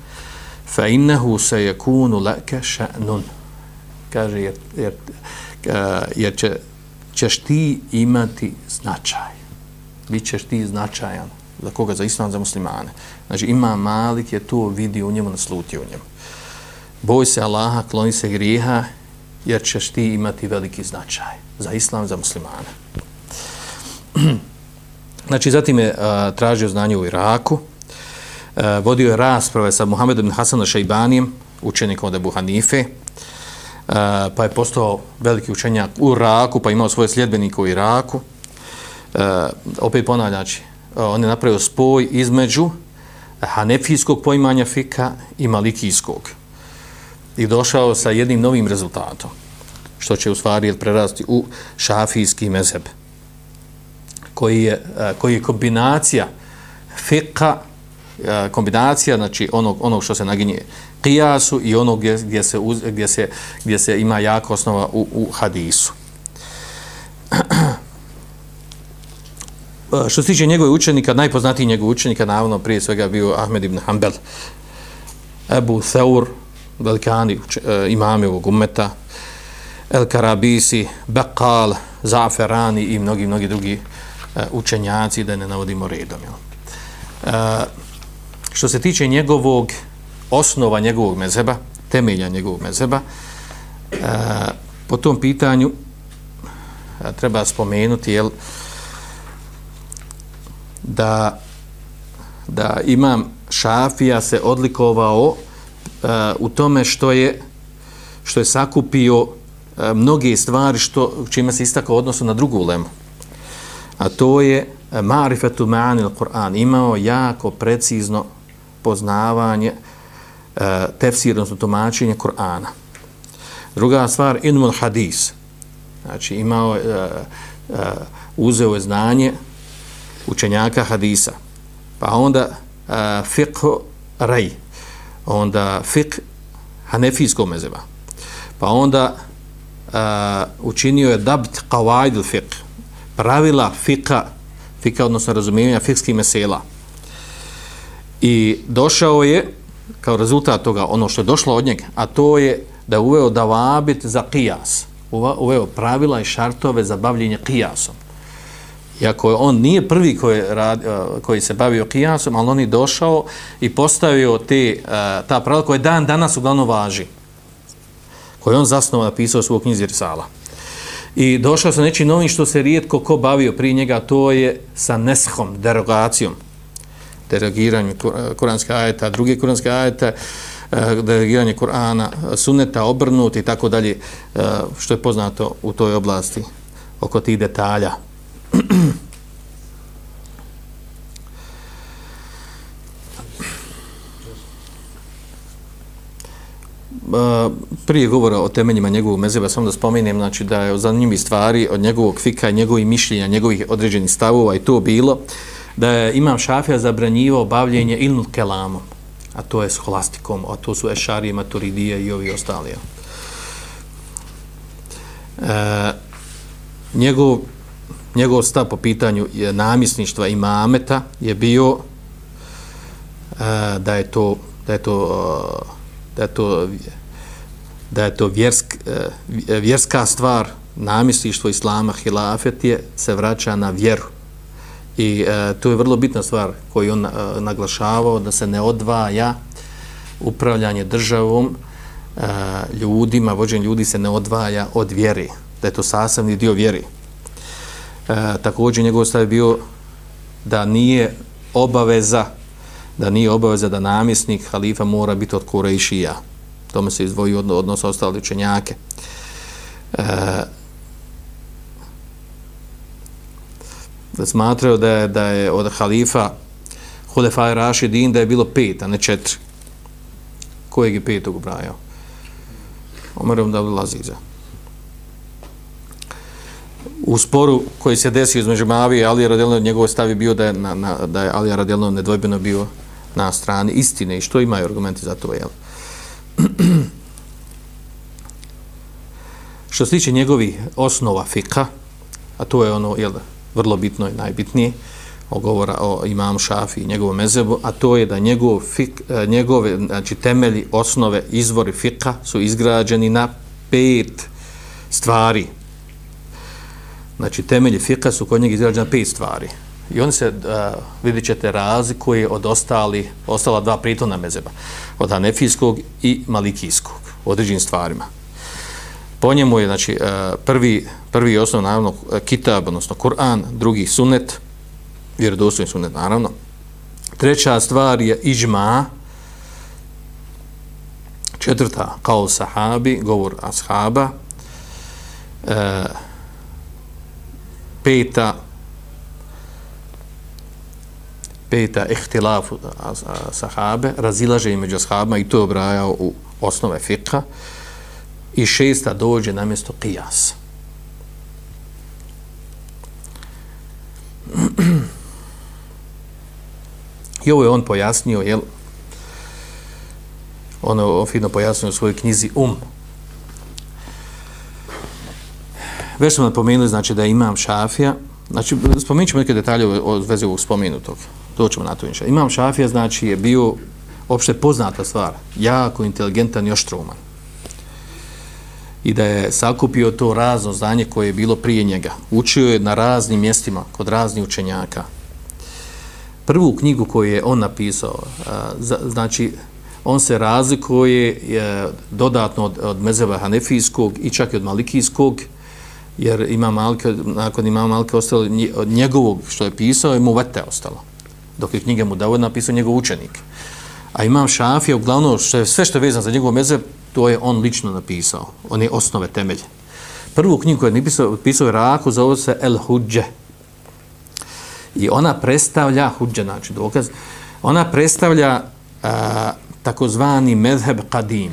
Speaker 2: fa innehu se je leke. Kaže, jer, jer, e, jer će, ćeš ti imati značaj. Bićeš ti značajan. Za koga? Za islam, za muslimane. Znači, ima malik je to vidi u njemu, nasluti u njemu. Boj se Allaha, kloni se griha, jer ćeš ti imati veliki značaj. Za islam, za muslimane. Znači, zatim je a, tražio znanje u Iraku, Eh, vodio je rasprave sa Muhammedom Hasanom Šejbanijem, učenikom od Ebu Hanife, eh, pa je postao veliki učenjak u Iraku, pa imao svoje sljedbenike u Iraku. Uh, opet ponavljači, znači, on je napravio spoj između hanefijskog poimanja fika i malikijskog. I došao sa jednim novim rezultatom, što će u stvari prerasti u šafijski mezheb koji je, koji je kombinacija fika, E, kombinacija znači onog, onog što se naginje kijasu i onog gdje, gdje, se, gdje, se, gdje se ima jaka osnova u, u hadisu. E, što se tiče njegove učenika, najpoznatiji njegov učenika, naravno prije svega bio Ahmed ibn Hanbel, Ebu Theur, velikani e, imami ovog umeta, El Karabisi, Bekal, Zaferani i mnogi, mnogi drugi uh, učenjaci, da ne navodimo redom. Uh, što se tiče njegovog osnova njegovog mezeba, temelja njegovog mezeba, e, po tom pitanju a, treba spomenuti jel, da da imam Šafija se odlikovao e, u tome što je što je sakupio e, mnoge stvari što čime se istakao odnosu na drugu lemu a to je e, marifetu ma'anil Kur'an, imao jako precizno poznavanje e, tefsirno tumačenje Kur'ana. Druga stvar, inmul hadis, znači imao, e, e, uzeo je znanje učenjaka hadisa, pa onda e, fiqh rej, onda fiqh hanefijskog mezeba. pa onda e, učinio je dabt qawaid fiqh, pravila fiqa, fiqa odnosno razumijevanja fikskih mesela. I došao je, kao rezultat toga, ono što je došlo od njega, a to je da je uveo davabit za kijas. Uveo pravila i šartove za bavljenje kijasom. Iako on nije prvi koji, rad, eh, koji se bavio kijasom, ali on je došao i postavio te, eh, ta pravila koje dan danas uglavnom važi. Koje on zasnovao napisao u svog knjizi Risala. I došao sa nečim novim što se rijetko ko bavio prije njega, to je sa neshom, derogacijom. Derogiranje eh, kuranske ajeta, druge kuranske ajeta, eh, derogiranje Kur'ana, suneta, obrnuti i tako dalje, eh, što je poznato u toj oblasti oko tih detalja. Eh, prije govora o temeljima njegovog mezeba, samo da spomenem, znači da je za njimi stvari od njegovog fika, njegovih mišljenja, njegovih određenih stavova i to bilo, da je imam šafija zabranjivo bavljenje ilnul kelamom, a to je s holastikom, a to su ešarije, maturidije i ovi ostali. E, njegov, njegov stav po pitanju je namisništva i mameta je bio e, da je to da je to da je to da je to vjersk, e, vjerska stvar, namisništvo islama, hilafet je, se vraća na vjeru. I e, to je vrlo bitna stvar koju on e, naglašavao, da se ne odvaja upravljanje državom e, ljudima, vođenje ljudi se ne odvaja od vjeri, da je to sasavni dio vjeri. E, također njegov stav je bio da nije obaveza da nije obaveza da namjesnik halifa mora biti od Kurejšija. Tome se izdvoji odnos ostali učenjake. E, da smatraju da je, da je od halifa Hulefaj Rašidin da je bilo pet, a ne četiri. Kojeg je petog ubrajao? Omer ibn Abdul Aziza. U sporu koji se desio između Mavije i Alija Radjelno, njegov stav je bio da je, na, na, da je Alija Radjelno nedvojbeno bio na strani istine i što imaju argumenti za to, jel? što se tiče njegovi osnova fika, a to je ono, jel, vrlo bitno i najbitnije, o govora o imamu Šafi i njegovom mezebu, a to je da njegov fik, e, njegove znači, temelji, osnove, izvori fika su izgrađeni na pet stvari. Znači, temelji fika su kod njega izgrađeni na pet stvari. I oni se, uh, vidit ćete, razlikuje od ostali, ostala dva pritona mezeba. Od Hanefijskog i Malikijskog. Određenim stvarima. Po njemu je, znači, e, prvi, prvi osnov, naravno, kitab, odnosno Kur'an, drugi sunet, vjerodostojni sunnet naravno. Treća stvar je iđma, četvrta, kao sahabi, govor ashaba, e, peta, peta, ihtilafu sahabe, razilaže među ashabima i to je obrajao u osnove fikha i šesta dođe na mjesto qiyasa. I ovo je on pojasnio, jel? Ono fino pojasnio u svojoj knjizi Um. Već smo napomenuli, znači, da imam šafija, znači, spomenut ćemo neke detalje o vezi ovog spomenutog, doćemo na to inša. Imam šafija, znači, je bio opšte poznata stvar, jako inteligentan i oštruman. I da je sakupio to razno znanje koje je bilo prije njega. Učio je na raznim mjestima, kod raznih učenjaka prvu knjigu koju je on napisao, znači on se razlikuje e, dodatno od, od mezeva Hanefijskog i čak i od Malikijskog, jer ima Malka, nakon ima Malka ostalo od njegovog što je pisao, je mu vete ostalo. Dok je knjiga mu dao, napisao njegov učenik. A imam Šafija, uglavnom, što je, sve što je vezano za njegov mezeb, to je on lično napisao. On je osnove temelje. Prvu knjigu koju je napisao, pisao je zove se El Hudje, I ona predstavlja, huđa znači dokaz, ona predstavlja a, takozvani mezheb kadim.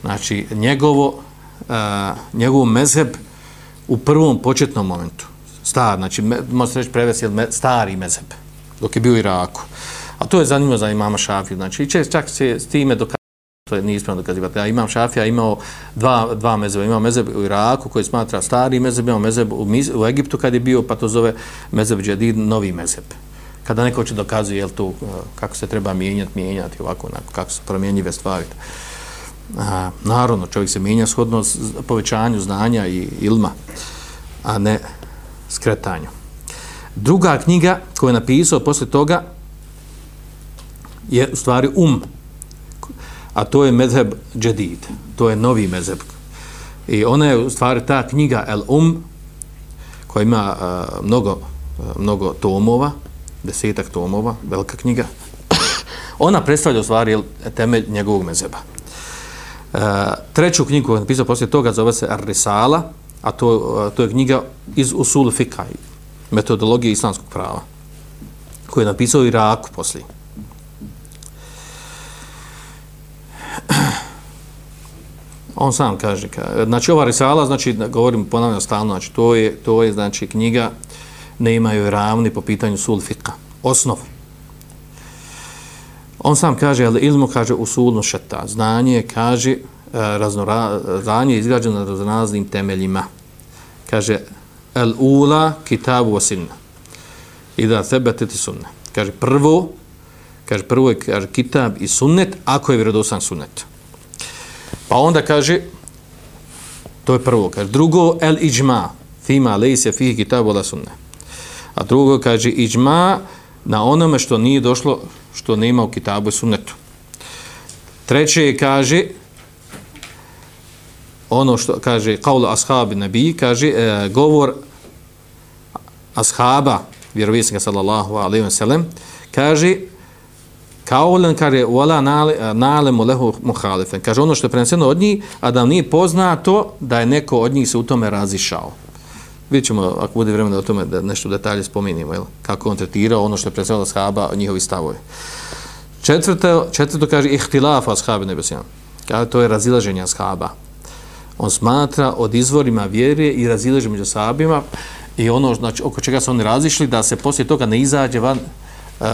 Speaker 2: Znači njegovo, a, njegov mezheb u prvom početnom momentu. Star, znači može reći prevesti stari mezheb, dok je bio u Iraku. A to je zanimljivo za imama Šafiju. Znači, čak se s time dokazuje to je nije ispravno dokazivati. Ja imam Šafija, imao dva, dva mezeba. Imao mezeb u Iraku koji smatra stari mezeb, imao mezeb u, u Egiptu kad je bio, pa to zove mezeb džadid, novi mezeb. Kada neko će dokazuje jel to, e, kako se treba mijenjati, mijenjati ovako, onako, kako su promjenjive stvari. A, naravno, čovjek se mijenja shodno povećanju znanja i ilma, a ne skretanju. Druga knjiga koju je napisao posle toga je u stvari Um, a to je mezheb džedid, to je novi mezheb. I ona je u stvari ta knjiga El Um, koja ima uh, mnogo, uh, mnogo tomova, desetak tomova, velika knjiga, ona predstavlja u stvari temelj njegovog mezheba. Uh, treću knjigu koju je napisao poslije toga zove se Ar-Risala, a to, uh, to je knjiga iz Usul Fikaj, metodologije islamskog prava, koju je napisao u Iraku poslije. On sam kaže, znači ova risala, znači govorim ponavljam stalno, znači to je, to je znači knjiga ne imaju ravni po pitanju sulfika, osnov. On sam kaže, ali ilmu kaže usulno šeta, znanje kaže e, raznora, znanje izgrađeno na raznim temeljima. Kaže, el ula kitabu osinna. I da tebe ti sunne. Kaže, prvo, kaže, prvo je kaže, kitab i sunnet, ako je vjerodosan sunnet. Pa onda kaže, to je prvo, kaže, drugo, el iđma, fima lejse fihi kitabu la sunne. A drugo, kaže, iđma na onome što nije došlo, što nema u kitabu i sunnetu. Treće kaže, ono što kaže, kaulu ashabi nabi, kaže, e, govor ashaba, vjerovisnika sallallahu alaihi wa sallam, kaže, Kaulen kare wala nale lahu muhalifen. Kaže ono što je preneseno od njih, a da nije poznato da je neko od njih se u tome razišao. Vidjet ćemo, ako bude vremena o tome, da nešto detalje spominimo, jel? kako on tretirao ono što je preneseno od shaba, njihovi stavovi. Četvrto, četvrto kaže ihtilaf ashabi nebesijan. Kaže to je razilaženje ashaba. On smatra od izvorima vjere i razilaženje među sahabima i ono znači, oko čega su oni razišli, da se poslije toga ne izađe van uh,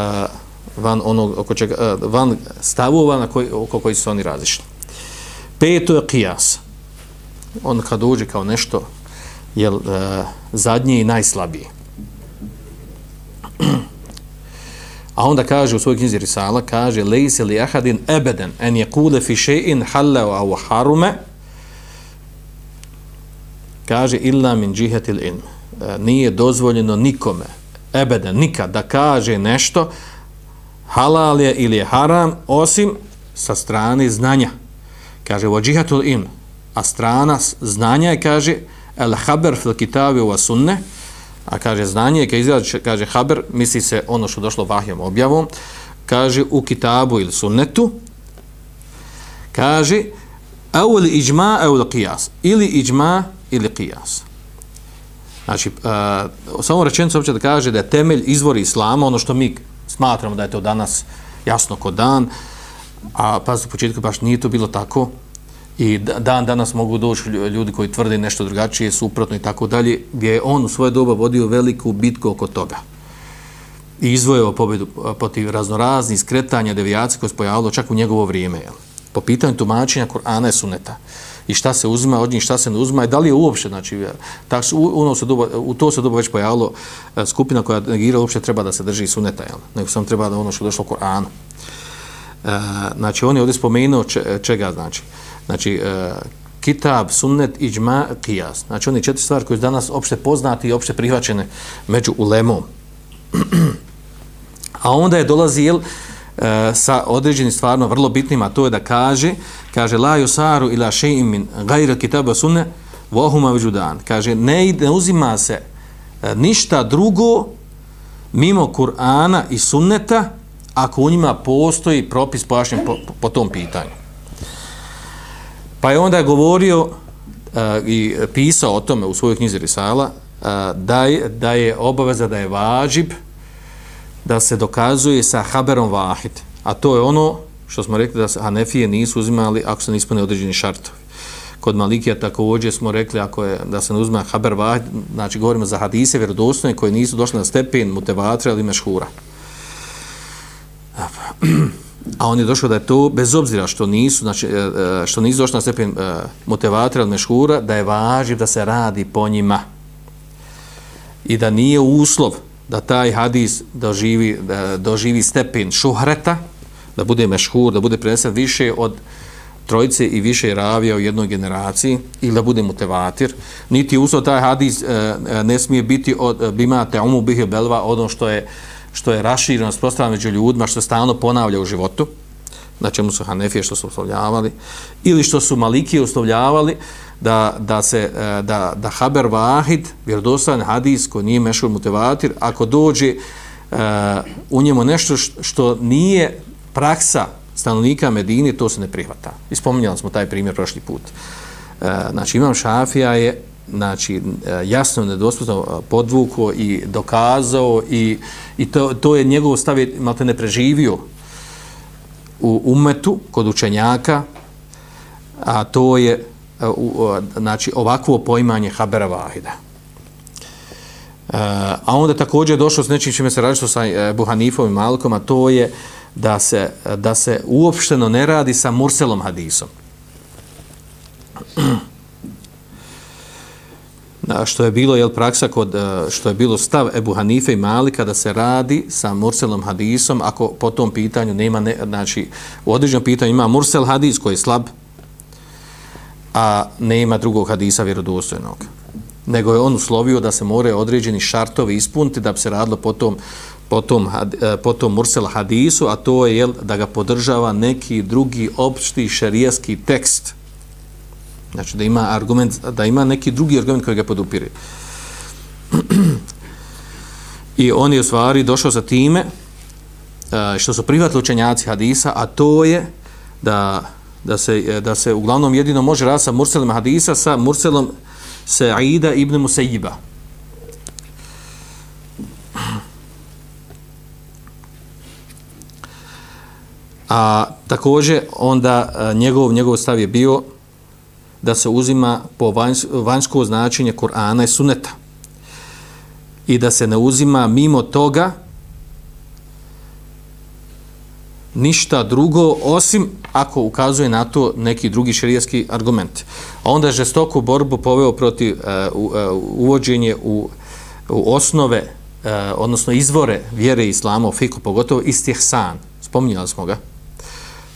Speaker 2: van onog oko čega eh, van stavova na koji oko koji su oni različiti. Peto je qiyas. On kad uđe kao nešto je e, eh, zadnji i najslabiji. A onda kaže u svojoj knjizi Risala, kaže lejse li ahadin ebeden en je kule fi še'in hallao au harume kaže illa min džihetil ilm. E, nije dozvoljeno nikome, ebeden, nikad, da kaže nešto halal je ili je haram, osim sa strane znanja. Kaže, wa džihetul ilm. A strana znanja je, kaže, el haber fil kitavi wa sunne, a kaže znanje, kad izgleda, kaže haber, misli se ono što došlo vahjom objavom, kaže u kitabu ili sunnetu, kaže, au li iđma, au li qiyas, ili iđma, ili qiyas. Znači, uh, samo rečenicu uopće da kaže da je temelj izvori islama, ono što mi smatramo da je to danas jasno ko dan, a pa u početku baš nije to bilo tako, i dan danas mogu doći ljudi koji tvrde nešto drugačije, suprotno i tako dalje, gdje je on u svoje doba vodio veliku bitku oko toga. I izvojeo pobedu protiv raznoraznih skretanja devijacije koje se pojavilo čak u njegovo vrijeme. Jel? Po pitanju tumačenja Kur'ana i Suneta. I šta se uzima od njih, šta se ne uzima i da li je uopšte, znači, tak u, ono se doba, u to se doba već pojavilo e, skupina koja negira uopšte treba da se drži Suneta, jel? nego sam treba da ono što došlo Koranu. E, znači, on je ovdje spomenuo čega znači. Znači, e, kitab, sunnet, iđma, kijas. Znači, oni četiri stvari koje su danas opšte poznati i opšte prihvaćene među ulemom. A onda je dolazi jel, E, sa određenim stvarno vrlo bitnim, a to je da kaže, kaže, la yusaru ila shay'in min gajra kitaba sunne, wa huma wujudan. Kaže, ne, ne uzima se e, ništa drugo mimo Kur'ana i sunneta, ako u njima postoji propis pojašnjen po, po, po tom pitanju. Pa je onda govorio uh, i pisao o tome u svojoj knjizi Risala uh, da, je, da je obaveza da je važib da se dokazuje sa haberom vahid. A to je ono što smo rekli da se Hanefije nisu uzimali ako se nispane određeni šartovi. Kod Malikija također smo rekli ako je da se ne uzme haber vahid, znači govorimo za hadise vjerodostojne koji nisu došli na stepen mutevatra ili mešhura. a on je došao da je to bez obzira što nisu znači e, e, što nisu došli na stepen e, mutevatra ili mešhura da je važiv da se radi po njima i da nije uslov da taj hadis doživi, da doživi stepen šuhreta da bude mešhur, da bude prenesen više od trojice i više ravija u jednoj generaciji ili da bude mutevatir, niti uso taj hadis e, e, ne smije biti od e, bimate umu bihe belva ono što je što je rašireno, sprostavljeno među ljudima, što stalno ponavlja u životu, na čemu su Hanefije što su uslovljavali, ili što su Malikije uslovljavali, da, da, se, eh, da, da Haber Vahid, vjerodostan hadis koji nije mešul motivatir, ako dođe uh, u njemu nešto što nije praksa stanovnika Medini, to se ne prihvata. Ispominjali smo taj primjer prošli put. Uh, znači, imam Šafija je znači jasno nedostupno podvuko i dokazao i, i to, to je njegov stav je malte ne preživio u umetu kod učenjaka a to je E, u, znači ovakvo poimanje Habera Vahida. E, a onda također je došlo s nečim čime se radi sa e, Buhanifom i Malkom a to je da se, da se uopšteno ne radi sa Murselom hadisom. Što je bilo jel praksa kod što je bilo stav Ebu Hanife i Malika da se radi sa murselom hadisom ako po tom pitanju nema ne, znači u određenom pitanju ima mursel hadis koji je slab a nema drugog hadisa vjerodostojnog nego je on uslovio da se more određeni šartovi ispuniti da bi se radilo po tom, po tom, e, po tom mursel hadisu a to je jel, da ga podržava neki drugi opšti šarijaski tekst Znači da ima argument, da ima neki drugi argument koji ga podupire. I on je u stvari došao sa time e, što su prihvatili učenjaci hadisa, a to je da, da, se, e, da se uglavnom jedino može raditi sa Murselom hadisa, sa murselom Sa'ida ibn Musaiba. A također onda e, njegov njegov stav je bio da se uzima po vanjsko značenje Kur'ana i Sunneta i da se ne uzima mimo toga ništa drugo osim ako ukazuje na to neki drugi šerijski argument. A onda je žestoku borbu poveo protiv uh, uvođenje u, u osnove, uh, odnosno izvore vjere islama u fiku, pogotovo istihsan. Spominjali smo ga.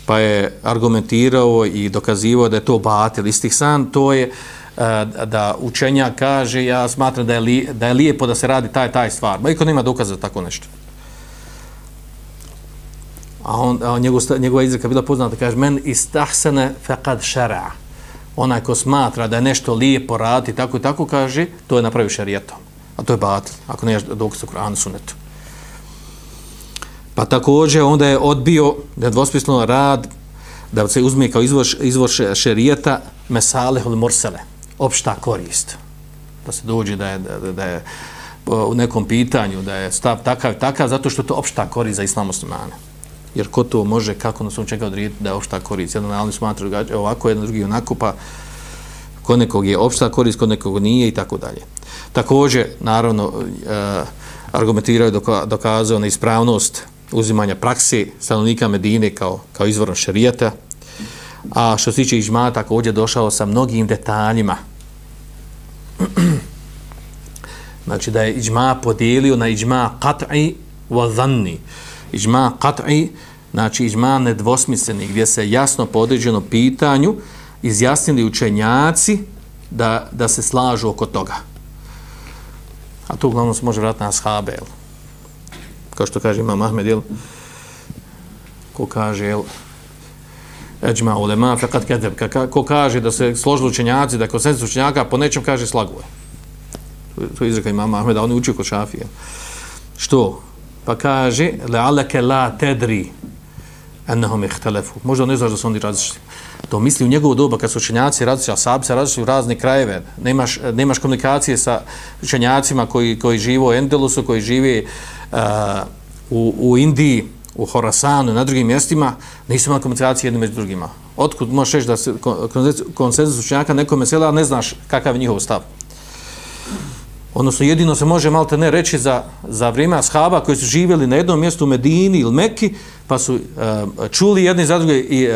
Speaker 2: Pa je argumentirao i dokazivao da je to batil. Istihsan to je uh, da učenja kaže ja smatram da je, li, da je lijepo da se radi taj taj stvar. Ma iko nema dokaza tako nešto a on a njegov njegova izreka bila poznata kaže men istahsana faqad shar'a onaj ko smatra da je nešto lijepo radi tako i tako kaže to je napravio šerijatom a to je batil ako ne dokaz u Kur'anu sunnet pa takođe onda je odbio da dvosmisleno rad da se uzme kao izvor, izvor šerijeta mesalehul morsele, opšta korist. Da se dođe da je, da, da je u nekom pitanju da je stav takav takav zato što to opšta korist za islam muslimane jer ko to može, kako na svom čeka odrijeti da je opšta korist. Jedan nalni smatra ovako, jedan drugi onako, pa kod nekog je opšta korist, kod nekog nije i tako dalje. Također, naravno, e, argumentiraju doka, dokazao na ispravnost uzimanja prakse stanovnika Medine kao, kao izvorno šarijata, a što se tiče iđma, također došao sa mnogim detaljima. znači da je iđma podijelio na iđma qat'i wa zanni Ižma qat'i, znači ižma nedvosmisleni, gdje se jasno po određenom pitanju izjasnili učenjaci da, da se slažu oko toga. A to uglavnom se može vratiti na ashabe, jel? Kao što kaže imam Ahmed, jel? Ko kaže, jel? Eđma ulema, fakat kedeb, ko kaže da se složili učenjaci, da je konsensus učenjaka, po nečem kaže slaguje. To je izreka Imam Ahmeda, je učio kod šafije. Što? Pa kaže, le'aleke la tedri ennehom ihtelefu. Možda ne znaš da su oni različiti. To misli u njegovu doba kad su učenjaci različiti, a sabi se različiti u razne krajeve. Nemaš, nemaš komunikacije sa učenjacima koji, koji žive u Endelusu, koji žive uh, u, u Indiji, u Horasanu na drugim mjestima, nisu imali komunikacije jedni među drugima. Otkud možeš reći da se konsenzus učenjaka nekome sela, ne znaš kakav je njihov stav odnosno jedino se može malte ne reći za, za vrijeme ashaba koji su živjeli na jednom mjestu u Medini ili Mekki, pa su uh, čuli jedni za druge i, uh,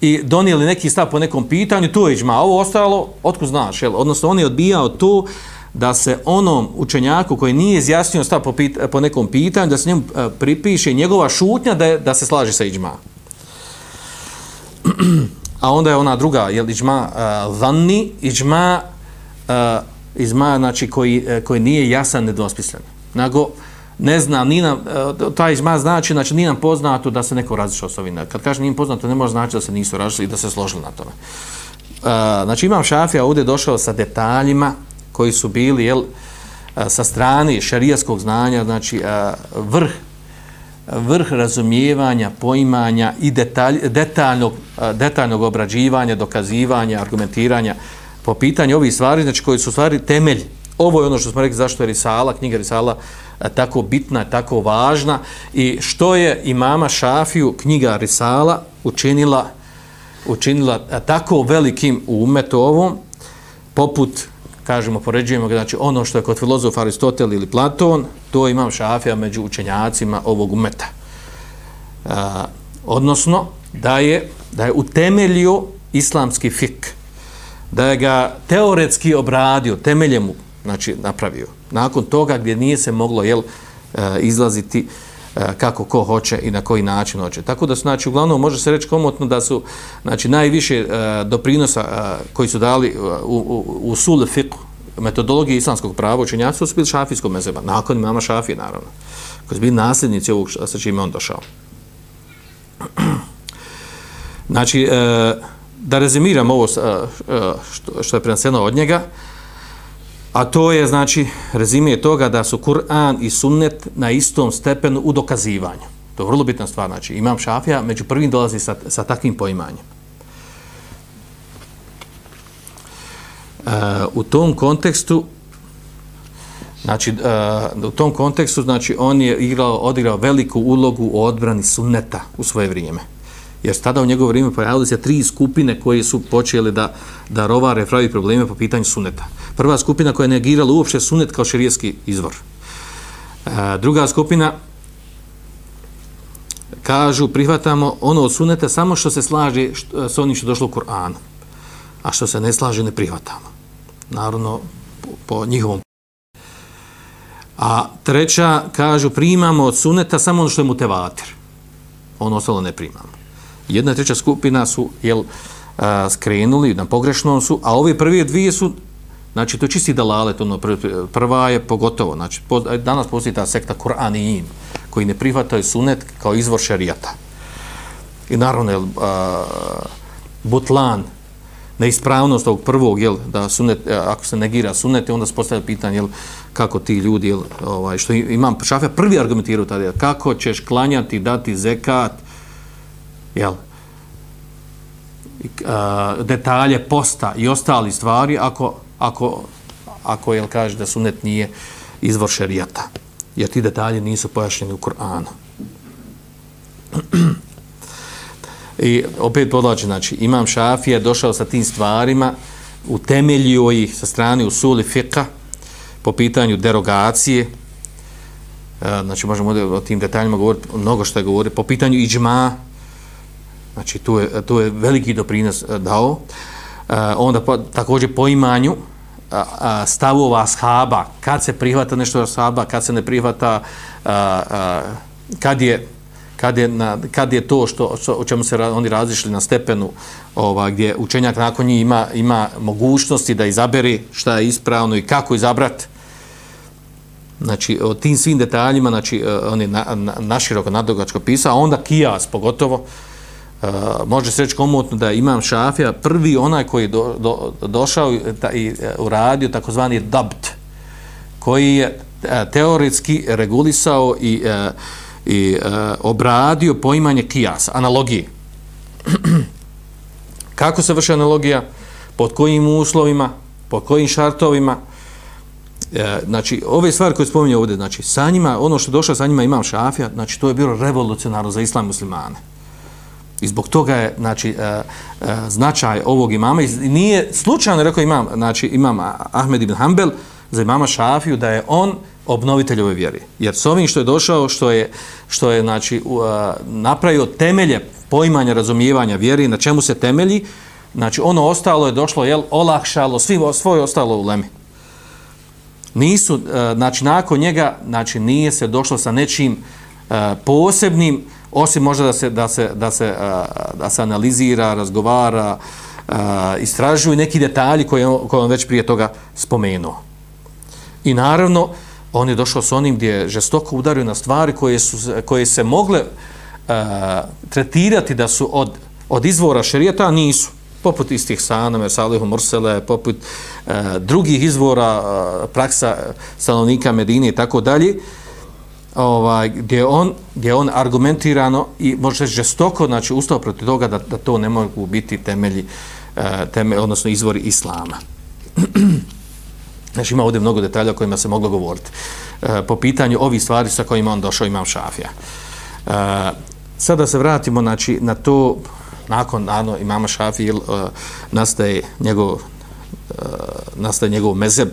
Speaker 2: i donijeli neki stav po nekom pitanju, to je iđma, a ovo ostalo, otkud znaš, jel? odnosno on je odbijao to da se onom učenjaku koji nije izjasnio stav po, pit, po nekom pitanju, da se njemu uh, pripiše njegova šutnja da, je, da se slaže sa iđma. a onda je ona druga, jel, iđma uh, zanni, iđma uh, izma znači koji, e, koji nije jasan nedospislen. Nego ne zna, ni nam, e, taj izma znači, znači nije nam poznato da se neko razišao s ovim. Kad kažem nije poznato, ne može znači da se nisu razišli i da se složili na tome. E, znači imam šafija ovdje došao sa detaljima koji su bili jel, e, sa strane šarijaskog znanja, znači vrh vrh razumijevanja, poimanja i detalj, detaljnog, detaljnog obrađivanja, dokazivanja, argumentiranja po pitanju ovih stvari, znači koji su stvari temelj. Ovo je ono što smo rekli zašto je Risala, knjiga Risala tako bitna, tako važna i što je imama Šafiju knjiga Risala učinila učinila tako velikim u umetu ovom, poput, kažemo, poređujemo, znači ono što je kod filozofa Aristotel ili Platon, to imam Šafija među učenjacima ovog umeta. A, odnosno, da je, da je utemeljio islamski fik, da je ga teoretski obradio, temeljem mu, znači, napravio. Nakon toga gdje nije se moglo jel, e, izlaziti e, kako ko hoće i na koji način hoće. Tako da su, znači, uglavnom može se reći komotno da su, znači, najviše e, doprinosa koji su dali u, u, u sul fiqh, metodologije islamskog prava učenjaci su bili šafijskog mezeba, nakon imama šafije, naravno, koji su bili nasljednici ovog sa čime on došao. Znači, e, da rezimiram ovo eh, eh, što je preneseno od njega, a to je, znači, rezime toga da su Kur'an i sunnet na istom stepenu u dokazivanju. To je vrlo bitna stvar. Znači, imam šafija, među prvim dolazi sa, sa takvim poimanjem. Uh, u tom kontekstu znači uh, u tom kontekstu znači on je igrao odigrao veliku ulogu u odbrani sunneta u svoje vrijeme jer tada u njegovo vrijeme pojavili se tri skupine koje su počele da da rovare pravi probleme po pitanju suneta. prva skupina koja je negirala uopšte sunet kao šerijski izvor E, druga skupina kažu prihvatamo ono od suneta samo što se slaže što, e, s onim što došlo u Kur'anu a što se ne slaže ne prihvatamo naravno po, po njihovom. A treća, kažu, primamo od suneta samo ono što je mutevatir. Ono ostalo ne primamo. Jedna treća skupina su jel, a, skrenuli na pogrešnom su, a ove prve dvije su, znači to je čisti dalale, to ono prva je pogotovo, znači po, danas postoji ta sekta Kur'aniin, koji ne prihvataju sunet kao izvor šerijata. I naravno, jel, a, Butlan, neispravnost ovog prvog, jel, da sunet, e, ako se negira sunet, onda se postavlja pitanje, jel, kako ti ljudi, jel, ovaj, što imam šafe prvi argumentirao tada, jel, kako ćeš klanjati, dati zekat, jel, a, detalje posta i ostali stvari, ako, ako, ako jel, kaže da sunet nije izvor šerijata, jer ti detalje nisu pojašnjeni u Koranu. I opet podlači, znači, imam šafija došao sa tim stvarima, utemeljio ih sa strane u suli fiqa po pitanju derogacije, e, znači možemo o tim detaljima govoriti, mnogo što je govori, po pitanju iđma, znači tu je, tu je veliki doprinos e, dao, e, onda po, također po imanju e, stavova shaba, kad se prihvata nešto shaba, kad se ne prihvata, e, kad je kad je, na, kad je to što, što o čemu se ra, oni razišli na stepenu ova, gdje učenjak nakon njih ima, ima mogućnosti da izabere šta je ispravno i kako izabrati znači o tim svim detaljima znači on je na, na, naširoko nadogačko pisao a onda kijas pogotovo uh, može se reći komotno da imam šafija prvi onaj koji je do, do, došao i, ta, i eh, uradio takozvani dabt koji je uh, teoretski regulisao i uh, i uh, obradio poimanje kijasa, analogije. Kako se vrši analogija, pod kojim uslovima, pod kojim šartovima, e, znači, ove stvari koje spominje ovdje, znači, sa njima, ono što došao sa njima imam šafija, znači, to je bilo revolucionarno za islam muslimane. I zbog toga je, znači, e, e, značaj ovog imama, i nije slučajno rekao imam, znači, imam Ahmed ibn Hanbel, za imama šafiju, da je on, obnovitelj ove vjere. Jer s ovim što je došao, što je, što je znači, e, napravio temelje poimanja, razumijevanja vjeri, na čemu se temelji, znači ono ostalo je došlo, jel, olakšalo, svi, svoje ostalo u lemi. Nisu, uh, znači nakon njega, znači nije se došlo sa nečim e, posebnim, osim možda da se, da se, da se, da se analizira, razgovara, istražuju neki detalji koje, koje on već prije toga spomenuo. I naravno, on je došao s onim gdje je žestoko udario na stvari koje, su, koje se mogle uh, tretirati da su od, od izvora šerijeta, a nisu. Poput istih sana, Mersalihu Mursele, poput uh, drugih izvora uh, praksa stanovnika Medine i tako dalje, ovaj, gdje, on, gdje on argumentirano i može reći žestoko, znači ustao protiv toga da, da to ne mogu biti temelji, eh, teme, odnosno izvori islama. Znači ima ovdje mnogo detalja o kojima se moglo govoriti. E, po pitanju ovih stvari sa kojima on došao imam šafija. E, sada se vratimo znači, na to, nakon ano, imama šafija, e, nastaje njegov, e, nastaje njegov mezeb,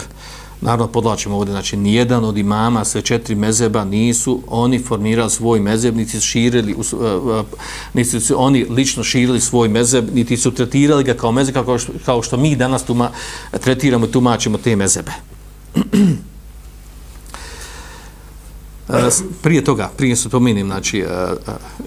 Speaker 2: Naravno, podlačimo ovdje, znači, nijedan od imama, sve četiri mezeba nisu oni formirali svoj mezeb, niti su širili, e, e, niti su oni lično širili svoj mezeb, niti su tretirali ga kao mezeb, kao što, kao što mi danas tuma, tretiramo i tumačimo te mezebe. prije toga, prije se pominim, znači,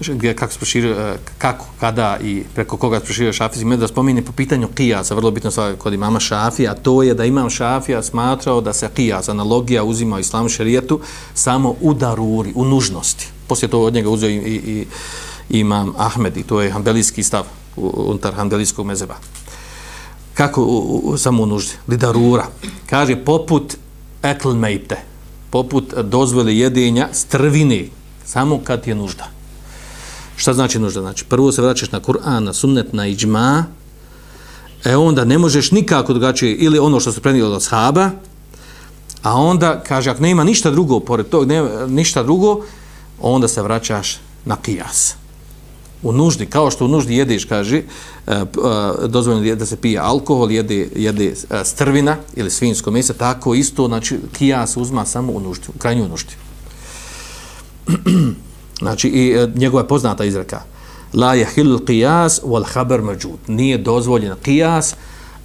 Speaker 2: gdje, kako se proširio, kako, kada i preko koga se proširio šafijski med, da spominim po pitanju kijasa, vrlo bitno stvar kod imama šafija, to je da imam šafija smatrao da se kijas, analogija uzima u islamu šarijetu samo u daruri, u nužnosti. Poslije to od njega uzeo i, i, i imam Ahmed i to je hambelijski stav unutar hambelijskog mezeba. Kako u, u, samo u nuždi? Li darura. Kaže, poput ekl mejte, poput dozvole jedenja strvine, samo kad je nužda. Šta znači nužda? Znači, prvo se vraćaš na Kur'an, na sunnet, na iđma, e onda ne možeš nikako drugačije, ili ono što se prenijelo od shaba, a onda, kaže, ako nema ništa drugo, pored tog, nema ništa drugo, onda se vraćaš na kijas. U nuždi, kao što u nuždi jedeš, kaže, e, dozvoljeno je da se pije alkohol, jede, jede e, strvina ili svinsko mese, tako isto, znači, kijas uzma samo u nuždi, u krajnju nuždi. Znači, i e, njegova je poznata izreka. La je hil qiyas wal haber međud. Nije dozvoljen qiyas,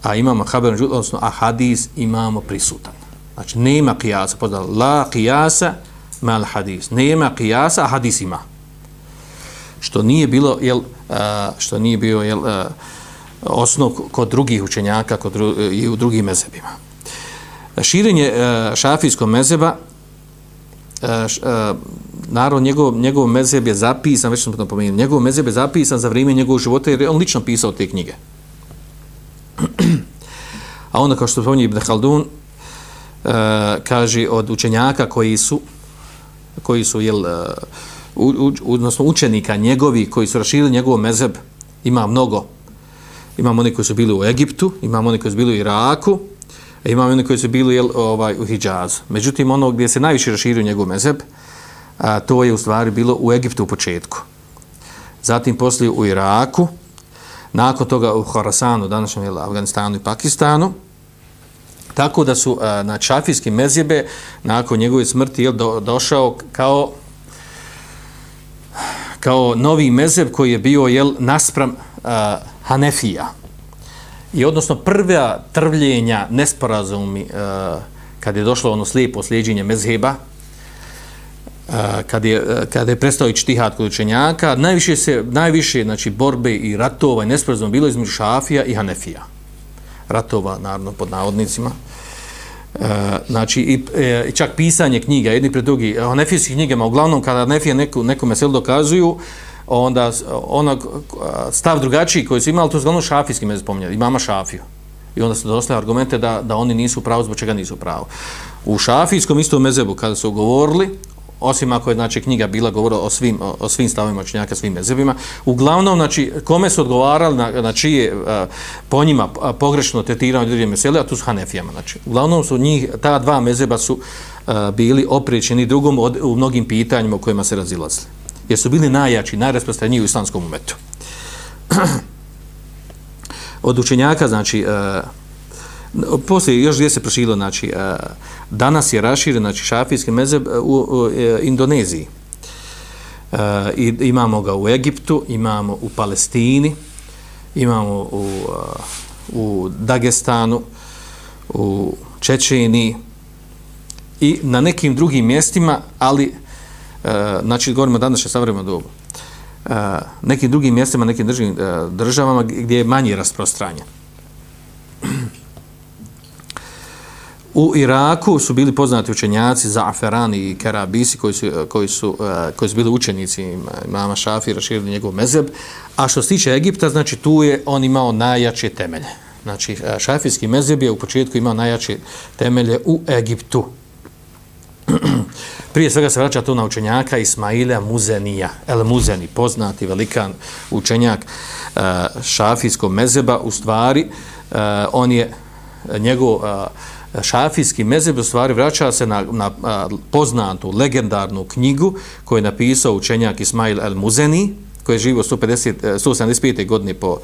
Speaker 2: a imamo haber međud, odnosno a hadis imamo prisutan. Znači, nema qiyasa, poznata. La qiyasa mal hadis. Nema qiyasa, a hadis ima. Što nije bilo, jel, što nije bio, jel, osnov kod drugih učenjaka kod dru, e, i u drugim mezebima. Širenje e, šafijskog mezeba e, narod njegov, njegov mezeb je zapisan, već sam to pomenuo, njegov mezeb je zapisan za vrijeme njegovog života jer on lično pisao te knjige. A onda kao što spominje Ibn Haldun, uh, kaže od učenjaka koji su koji su jel, u, odnosno učenika njegovi koji su raširili njegov mezeb, ima mnogo. Imamo oni koji su bili u Egiptu, imamo oni koji su bili u Iraku, a imamo oni koji su bili jel, ovaj, u Hidžazu. Međutim, ono gdje se najviše raširio njegov mezeb, a, to je u stvari bilo u Egiptu u početku. Zatim poslije u Iraku, nakon toga u Horasanu, današnjem Afganistanu i Pakistanu, tako da su a, na čafijski mezjebe nakon njegove smrti jel, do, došao kao kao novi mezeb koji je bio jel, naspram uh, Hanefija. I odnosno prva trvljenja nesporazumi uh, kad je došlo ono slijepo slijedženje mezheba, uh, kad je, uh, kad je prestao i čtihad kod učenjaka, najviše, se, najviše znači, borbe i ratova i nesporazuma bilo između Šafija i Hanefija. Ratova, naravno, pod navodnicima. E, znači, i, e, čak pisanje knjiga, jedni pred drugi, e, Hanefijskih knjigama, uglavnom, kada nefije neku, neku meselu dokazuju, onda onog stav drugačiji koji su imali, to su uglavnom šafijski me spominjali, imama šafiju. I onda su dostali argumente da, da oni nisu pravo, zbog čega nisu pravo. U šafijskom istom mezebu, kada su govorili, osim ako je znači knjiga bila govorila o svim o, svim stavovima učenjaka svim mezhebima. Uglavnom znači kome su odgovarali na, na čije a, po njima a, pogrešno tetirano ljudi mesele a tu su Hanefijama znači. Uglavnom su njih ta dva mezheba su a, bili oprečeni drugom od, u mnogim pitanjima u kojima se razilazili jer su bili najjači najrasprostraniji u islamskom umetu. Od učenjaka znači a, poslije još gdje se prošilo, znači, danas je raširen, znači, šafijski mezeb e, u, u u Indoneziji. E, I, imamo ga u Egiptu, imamo u Palestini, imamo u, u Dagestanu, u Čečeni i na nekim drugim mjestima, ali, znači, govorimo danas je savremeno dobu, nekim drugim mjestima, nekim državama gdje je manje rasprostranjen. U Iraku su bili poznati učenjaci Zaferani i Karabisi koji su, koji su, eh, koji su bili učenici mama Šafi, raširili njegov mezeb. A što se tiče Egipta, znači tu je on imao najjače temelje. Znači eh, šafijski mezeb je u početku imao najjače temelje u Egiptu. Prije svega se vraća tu na učenjaka Ismaila Muzenija, El Muzeni, poznati velikan učenjak eh, šafijskog mezeba. U stvari, on je njegov šafijski mezeb u stvari vraća se na, na a, poznatu, legendarnu knjigu koju je napisao učenjak Ismail el-Muzeni, koji je živo 150, 175. E, godine po,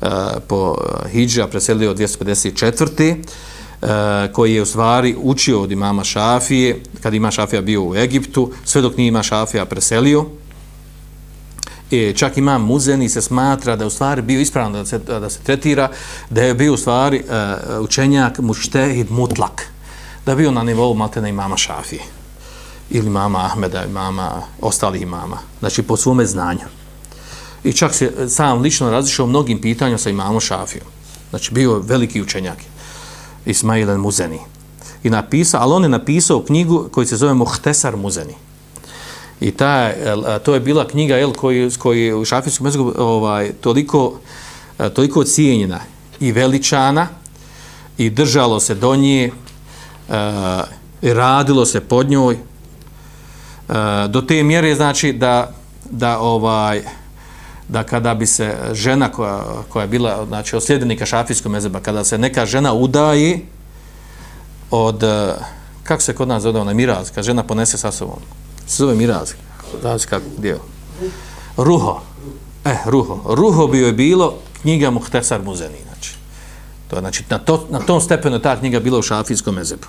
Speaker 2: a, po e, Hidža, preselio 254. A, koji je u stvari učio od imama Šafije, kad ima Šafija bio u Egiptu, sve dok nije ima Šafija preselio, E, čak imam muzeni se smatra da je u stvari bio ispravno da se, da se tretira, da je bio u stvari uh, učenjak muštehid mutlak, da je bio na nivou maltene imama Šafije ili mama Ahmeda i mama ostalih imama, znači po svome znanju. I čak se sam lično razlišao mnogim pitanjima sa imamom Šafijom. Znači bio veliki učenjak Ismailen Muzeni. I napisao, ali on je napisao knjigu koji se zove Muhtesar Muzeni. I ta, to je bila knjiga jel, koji, koji je u šafijskom mezgu ovaj, toliko, e, toliko cijenjena i veličana i držalo se do nje e, i radilo se pod njoj e, do te mjere znači da, da ovaj da kada bi se žena koja, koja je bila znači, od sljedenika šafijskog mezeba, kada se neka žena udaji od, kako se kod nas zove ona miraz, kad žena ponese sa sobom, se zove miraz, znači kako, gdje Ruho. Eh, ruho. Ruho bi je bilo knjiga Muhtesar Muzeni, znači. To je, znači, na, to, na tom stepenu ta knjiga bila u šafijskom mezebu.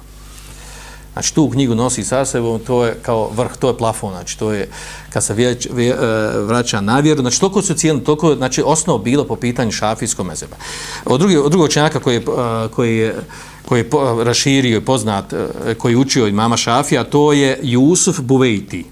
Speaker 2: Znači, tu knjigu nosi sa sebom, to je kao vrh, to je plafon, znači, to je, kad se vjeć, vje, e, vraća na vjeru, znači, toliko su cijeli, toliko, znači, osnov bilo po pitanju šafijskog mezeba. Od, drugi, od drugog čenjaka koji je, e, koji je, koji je raširio i poznat, e, koji je učio imama mama Šafija, to je Jusuf Buvejti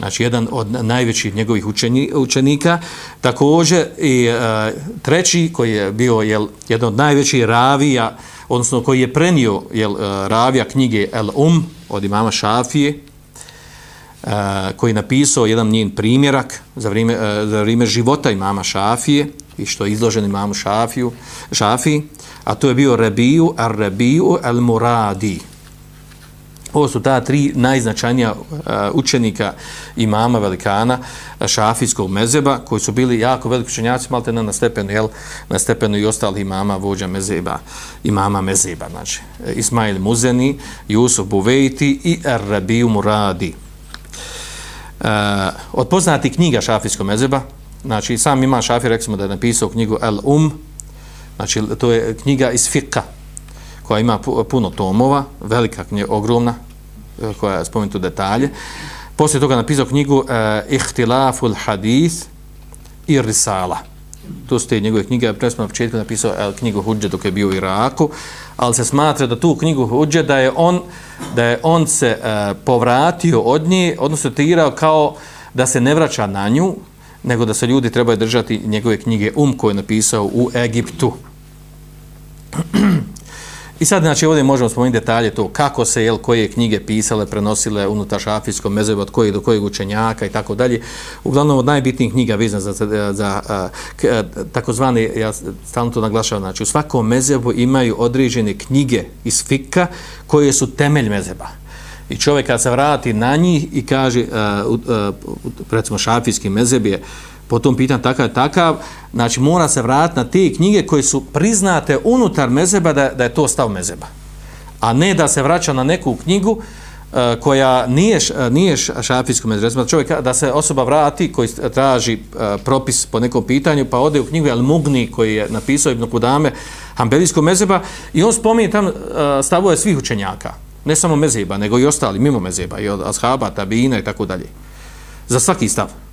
Speaker 2: znači jedan od najvećih njegovih učeni, učenika. Također i e, treći koji je bio jel, jedan od najvećih ravija, odnosno koji je prenio jel, e, ravija knjige El Um od imama Šafije, e, koji je napisao jedan njen primjerak za vrijeme, za vrijeme života imama Šafije i što je izložen imamu Šafiju, Šafiji, a to je bio Rebiju ar-Rebiju al-Muradi. Ovo su ta tri najznačajnija uh, učenika imama velikana uh, šafijskog mezeba, koji su bili jako veliki učenjaci, malte na stepenu, jel, na stepenu i ostali imama vođa mezeba, imama mezeba, znači e, Ismail Muzeni, Jusuf Buvejti i Rabiju Muradi. Uh, od poznati knjiga šafijskog mezeba, znači sam ima šafi, rekli da je napisao knjigu El Um, znači to je knjiga iz Fika, koja ima puno tomova, velika knjiga, ogromna, e, koja je spomenuta detalje. Poslije toga napisao knjigu uh, Ihtilaful Hadith i Risala. To su te njegove knjige, ja na početku napisao uh, knjigu Huđe dok je bio u Iraku, ali se smatra da tu knjigu Huđe, da je on, da je on se uh, povratio od nje, odnosno tirao kao da se ne vraća na nju, nego da se ljudi trebaju držati njegove knjige Um koje je napisao u Egiptu. I sad, znači, ovdje možemo spomenuti detalje to kako se, jel, koje knjige pisale, prenosile unutar šafijskog mezeba, od kojeg do kojeg učenjaka i tako dalje. Uglavnom, od najbitnijih knjiga vizna za, za, za takozvane, ja stalno to naglašavam, znači, u svakom mezebu imaju određene knjige iz fika koje su temelj mezeba. I čovjek kad se vrati na njih i kaže, uh, uh, recimo, šafijski mezeb je, po tom pitanju takav takav, znači mora se vratiti na te knjige koje su priznate unutar mezeba da, da je to stav mezeba. A ne da se vraća na neku knjigu uh, koja nije, e, nije šafijsko mezeba. Čovjek, da se osoba vrati koji traži uh, propis po nekom pitanju, pa ode u knjigu Al Mugni koji je napisao Ibn Kudame Hanbelijskog mezeba i on spominje tam uh, stavuje svih učenjaka. Ne samo mezeba, nego i ostali, mimo mezeba, i od ashaba, tabina i tako dalje. Za svaki stav.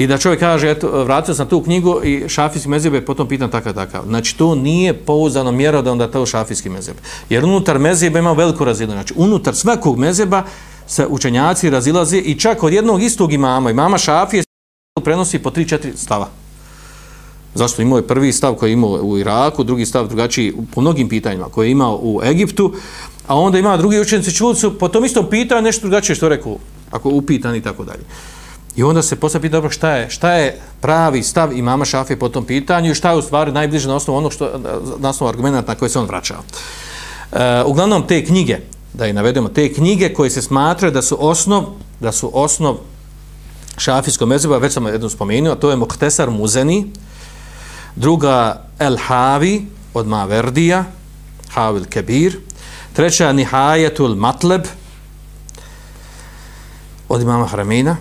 Speaker 2: I da čovjek kaže, eto, vratio sam tu knjigu i šafijski mezeb je potom pitan takav takav. Znači, to nije pouzdano mjero da onda to šafijski mezeb. Jer unutar mezeba ima veliku razilu. Znači, unutar svakog mezeba se učenjaci razilaze i čak od jednog istog imama, imama šafije, prenosi po 3-4 stava. Zašto imao je prvi stav koji je imao u Iraku, drugi stav drugačiji po mnogim pitanjima koji je imao u Egiptu, a onda ima drugi učenci čuli su po tom istom pitanju nešto drugačije što rekao, ako upitan i tako dalje. I onda se posle dobro šta je, šta je pravi stav imama Šafije po tom pitanju i šta je u stvari najbliže na osnovu onog što, na osnovu argumenta na koje se on vraćao. E, uglavnom te knjige, da i navedemo, te knjige koje se smatraju da su osnov, da su osnov šafijskog mezheba, već sam jednu spomenuo, to je Muhtesar Muzeni, druga El Havi od Maverdija, Havil Kebir, treća Nihajetul Matleb od imama Hramina,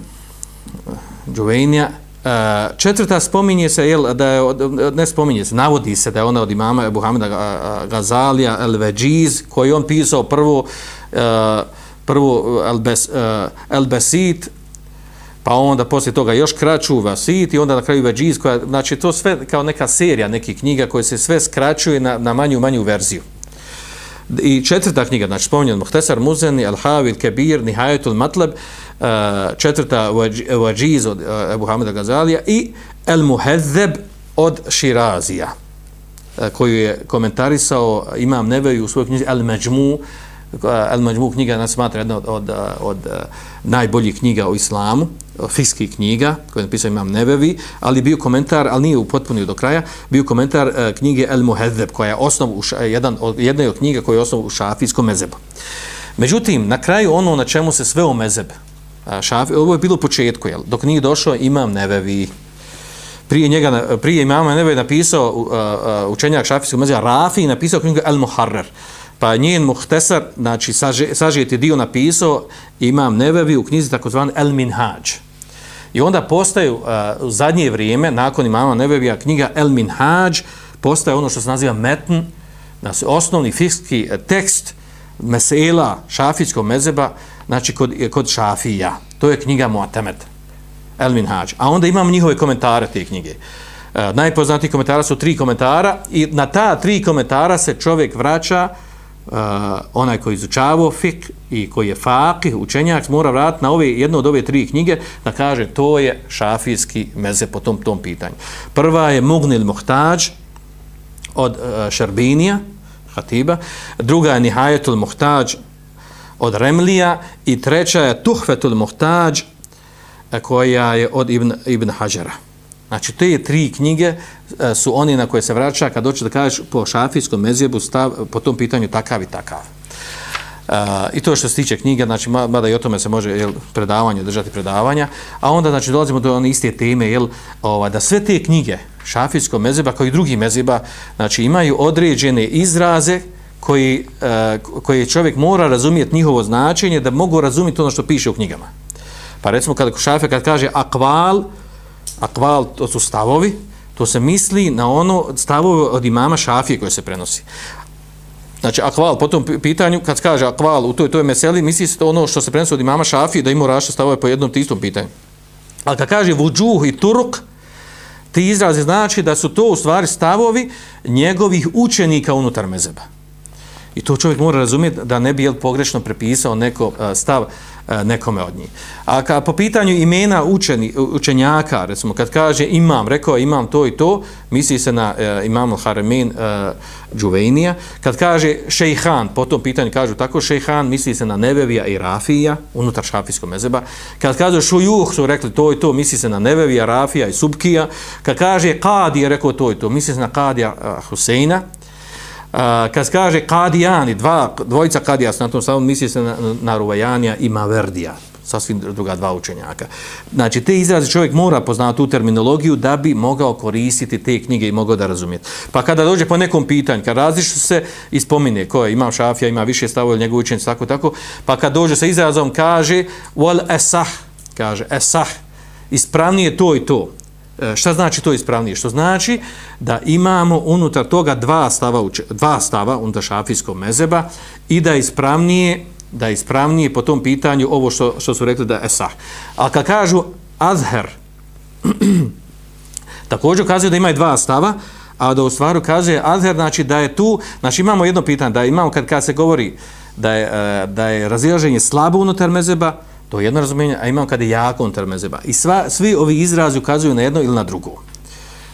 Speaker 2: Džuvejnija. E, četvrta spominje se, jel, da je, ne spominje se, navodi se da je ona od imama Ebu Hamida Gazalija El Veđiz, koji on pisao prvo, e, prvo El, Bes, El Besit, pa onda poslije toga još kraću Vasit i onda na kraju Veđiz, koja, znači to sve kao neka serija nekih knjiga koje se sve skraćuje na, na manju manju verziju. I četvrta knjiga, znači spominjen Muhtesar Muzeni, Al-Havil, Kebir, Nihajetul Matleb, uh, Eh, četvrta Vajiz od uh, Ebu Hameda Gazalija i El Muhezzeb od Širazija, uh, eh, koju je komentarisao Imam Neveju u svojoj knjizi El Međmu, El Međmu knjiga nas smatra jedna od, od, od, najboljih knjiga o islamu, fiskih knjiga, koje je napisao Imam Nevevi, ali bio komentar, ali nije upotpunio do kraja, bio komentar uh, knjige El Muhezzeb koja je osnov u, jedan, od, jedna od knjiga koja je osnov u šafijskom mezebu. Međutim, na kraju ono na čemu se sve o mezeb, šafi, ovo je bilo početku, jel? dok nije došao Imam Nevevi, prije njega, prije imama Nevevi napisao uh, uh, učenjak šafijskog mezija Rafi napisao knjigu El Muharrer. Pa njen muhtesar, znači sažijeti dio napisao imam Nevevi u knjizi takozvan El Minhaj. I onda postaju uh, u zadnje vrijeme, nakon imama Nevevija, knjiga El Minhaj, postaje ono što se naziva metn, znači osnovni fikski tekst mesela šafijskog mezeba, znači kod, kod šafija. To je knjiga Muatemed. El Minhaj. A onda imamo njihove komentare te knjige. E, najpoznatiji komentara su tri komentara i na ta tri komentara se čovjek vraća uh, onaj koji izučavao fik i koji je fakih, učenjak, mora vratiti na ove, jedno od ove tri knjige da kaže to je šafijski meze po tom, tom pitanju. Prva je Mugnil Muhtađ od e, uh, Šarbinija, Hatiba, druga je Nihajetul Muhtađ od Remlija i treća je Tuhfetul Muhtađ e, koja je od Ibn, Ibn Hađara. Znači, te tri knjige e, su oni na koje se vraća kad doće da kažeš po šafijskom mezjebu stav po tom pitanju takav i takav. Uh, I to što se tiče knjiga, znači, mada i o tome se može jel, predavanje, držati predavanja, a onda znači, dolazimo do one iste teme, jel, ova, da sve te knjige šafijskog mezjeba kao i drugi mezjeba, znači, imaju određene izraze koji, uh, koji čovjek mora razumjeti njihovo značenje da mogu razumjeti ono što piše u knjigama. Pa recimo kada šafe kad kaže akval, akval to su stavovi, to se misli na ono stavove od imama šafije koje se prenosi. Znači, akval, po tom pitanju, kad kaže akval u toj, toj meseli, misli se to ono što se prenosi od imama šafije, da ima raša stavove po jednom tistom pitanju. Ali kad kaže vuđuh i turuk, ti izrazi znači da su to u stvari stavovi njegovih učenika unutar mezeba. I to čovjek mora razumjeti da ne bi jel pogrešno prepisao neko e, stav e, nekome od njih. A ka, po pitanju imena učeni, učenjaka, recimo, kad kaže imam, rekao imam to i to, misli se na e, imam Haremin e, Džuvejnija. Kad kaže šejhan, po tom pitanju kažu tako šejhan, misli se na Nevevija i Rafija, unutar šafijskog mezeba. Kad kaže šujuh, su rekli to i to, misli se na Nevevija, Rafija i Subkija. Kad kaže Kadija, rekao to i to, misli se na Kadija e, Huseina, a, kad kaže Kadijani, dva, dvojica Kadija, na tom samom misli se na, na Ruvajanija i Maverdija, sasvim druga dva učenjaka. Znači, te izraze čovjek mora poznati tu terminologiju da bi mogao koristiti te knjige i mogao da razumijeti. Pa kada dođe po nekom pitanju, kad različu se i spomine ko je, imam šafija, ima više stavova ili njegov učenjac, tako, tako, pa kad dođe sa izrazom, kaže, wal esah, kaže, esah, ispravnije to i to. E, šta znači to ispravnije? Što znači da imamo unutar toga dva stava, dva stava unutar šafijskog mezeba i da ispravnije da ispravnije po tom pitanju ovo što, što su rekli da je esah. A kad kažu azher, također kazuju da ima dva stava, a da u stvaru kaže azher, znači da je tu, znači imamo jedno pitanje, da imamo kad, kad se govori da je, e, da je razilaženje slabo unutar mezeba, To je jedno razumijenje, a imam kada je jako unutar mezeba. I sva, svi ovi izrazi ukazuju na jedno ili na drugo.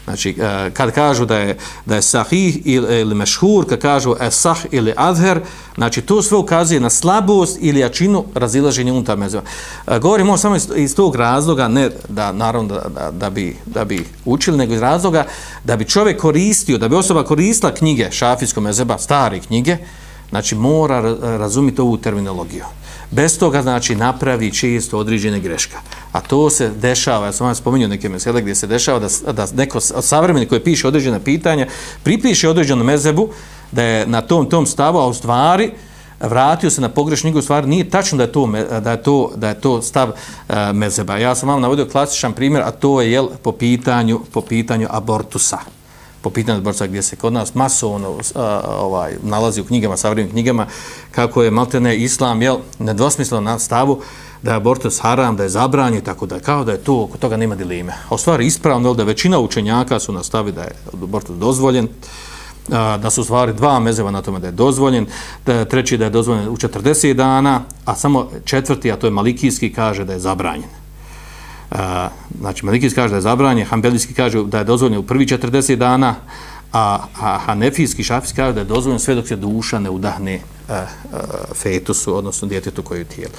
Speaker 2: Znači, e, kad kažu da je, da je sahih ili, ili mešhur, kad kažu esah ili adher, znači to sve ukazuje na slabost ili jačinu razilaženja unutar mezeba. E, Govorimo samo iz, iz tog razloga, ne da, naravno, da, da, da, bi, da bi učili, nego iz razloga da bi čovjek koristio, da bi osoba koristila knjige šafijskog mezeba, stare knjige, znači mora razumjeti ovu terminologiju. Bez toga, znači, napravi čisto određene greška. A to se dešava, ja sam vam spominjao neke mesele gdje se dešava da, da neko savremeni koji piše određena pitanja, pripiše određenu mezebu da je na tom tom stavu, a u stvari vratio se na pogrešni njegu, u stvari nije tačno da je to, da je to, da je to stav uh, mezeba. Ja sam vam navodio klasičan primjer, a to je jel, po, pitanju, po pitanju abortusa po pitanju borca gdje se kod nas masovno ovaj, nalazi u knjigama, savremenim knjigama, kako je maltene islam, jel, nedvosmisleno na stavu da je abortus haram, da je zabranjen, tako da kao da je to, oko toga nema dileme. A u stvari ispravno, da većina učenjaka su nastavi da je abortus dozvoljen, da su stvari dva mezeva na tome da je dozvoljen, da je treći da je dozvoljen u 40 dana, a samo četvrti, a to je malikijski, kaže da je zabranjen A, znači Malikijski kaže da je zabranje, Hanbelijski kaže da je dozvoljeno u prvi 40 dana, a, a Hanefijski šafijski kaže da je dozvoljeno sve dok se duša ne udahne a, a, fetusu, odnosno djetetu koji je tijelo.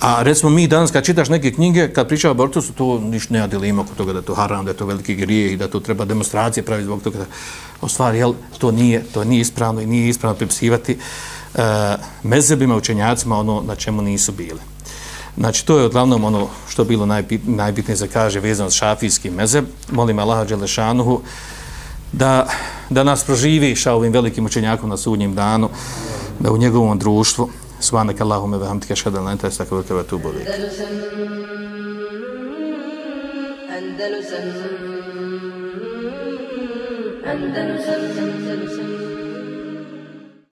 Speaker 2: A recimo mi danas kad čitaš neke knjige, kad priča o abortusu, to ništa ne dilima oko toga da to haram, da je to veliki grije i da to treba demonstracije pravi zbog toga. O stvari, jel, to nije, to nije ispravno i nije ispravno pripisivati e, uh, mezebima, učenjacima ono na čemu nisu bili. Znači, to je odglavnom ono što bilo najbit, najbitnije za kaže vezano s šafijski mezeb. Molim Allaha Đelešanuhu da, da nas proživi sa ovim velikim učenjakom na sudnjem danu, da u njegovom društvu Subhanak Allahume ve hamdike šedan lenta je illa anta tu wa.
Speaker 1: Andalusam Andalusam Andalusam Andalusam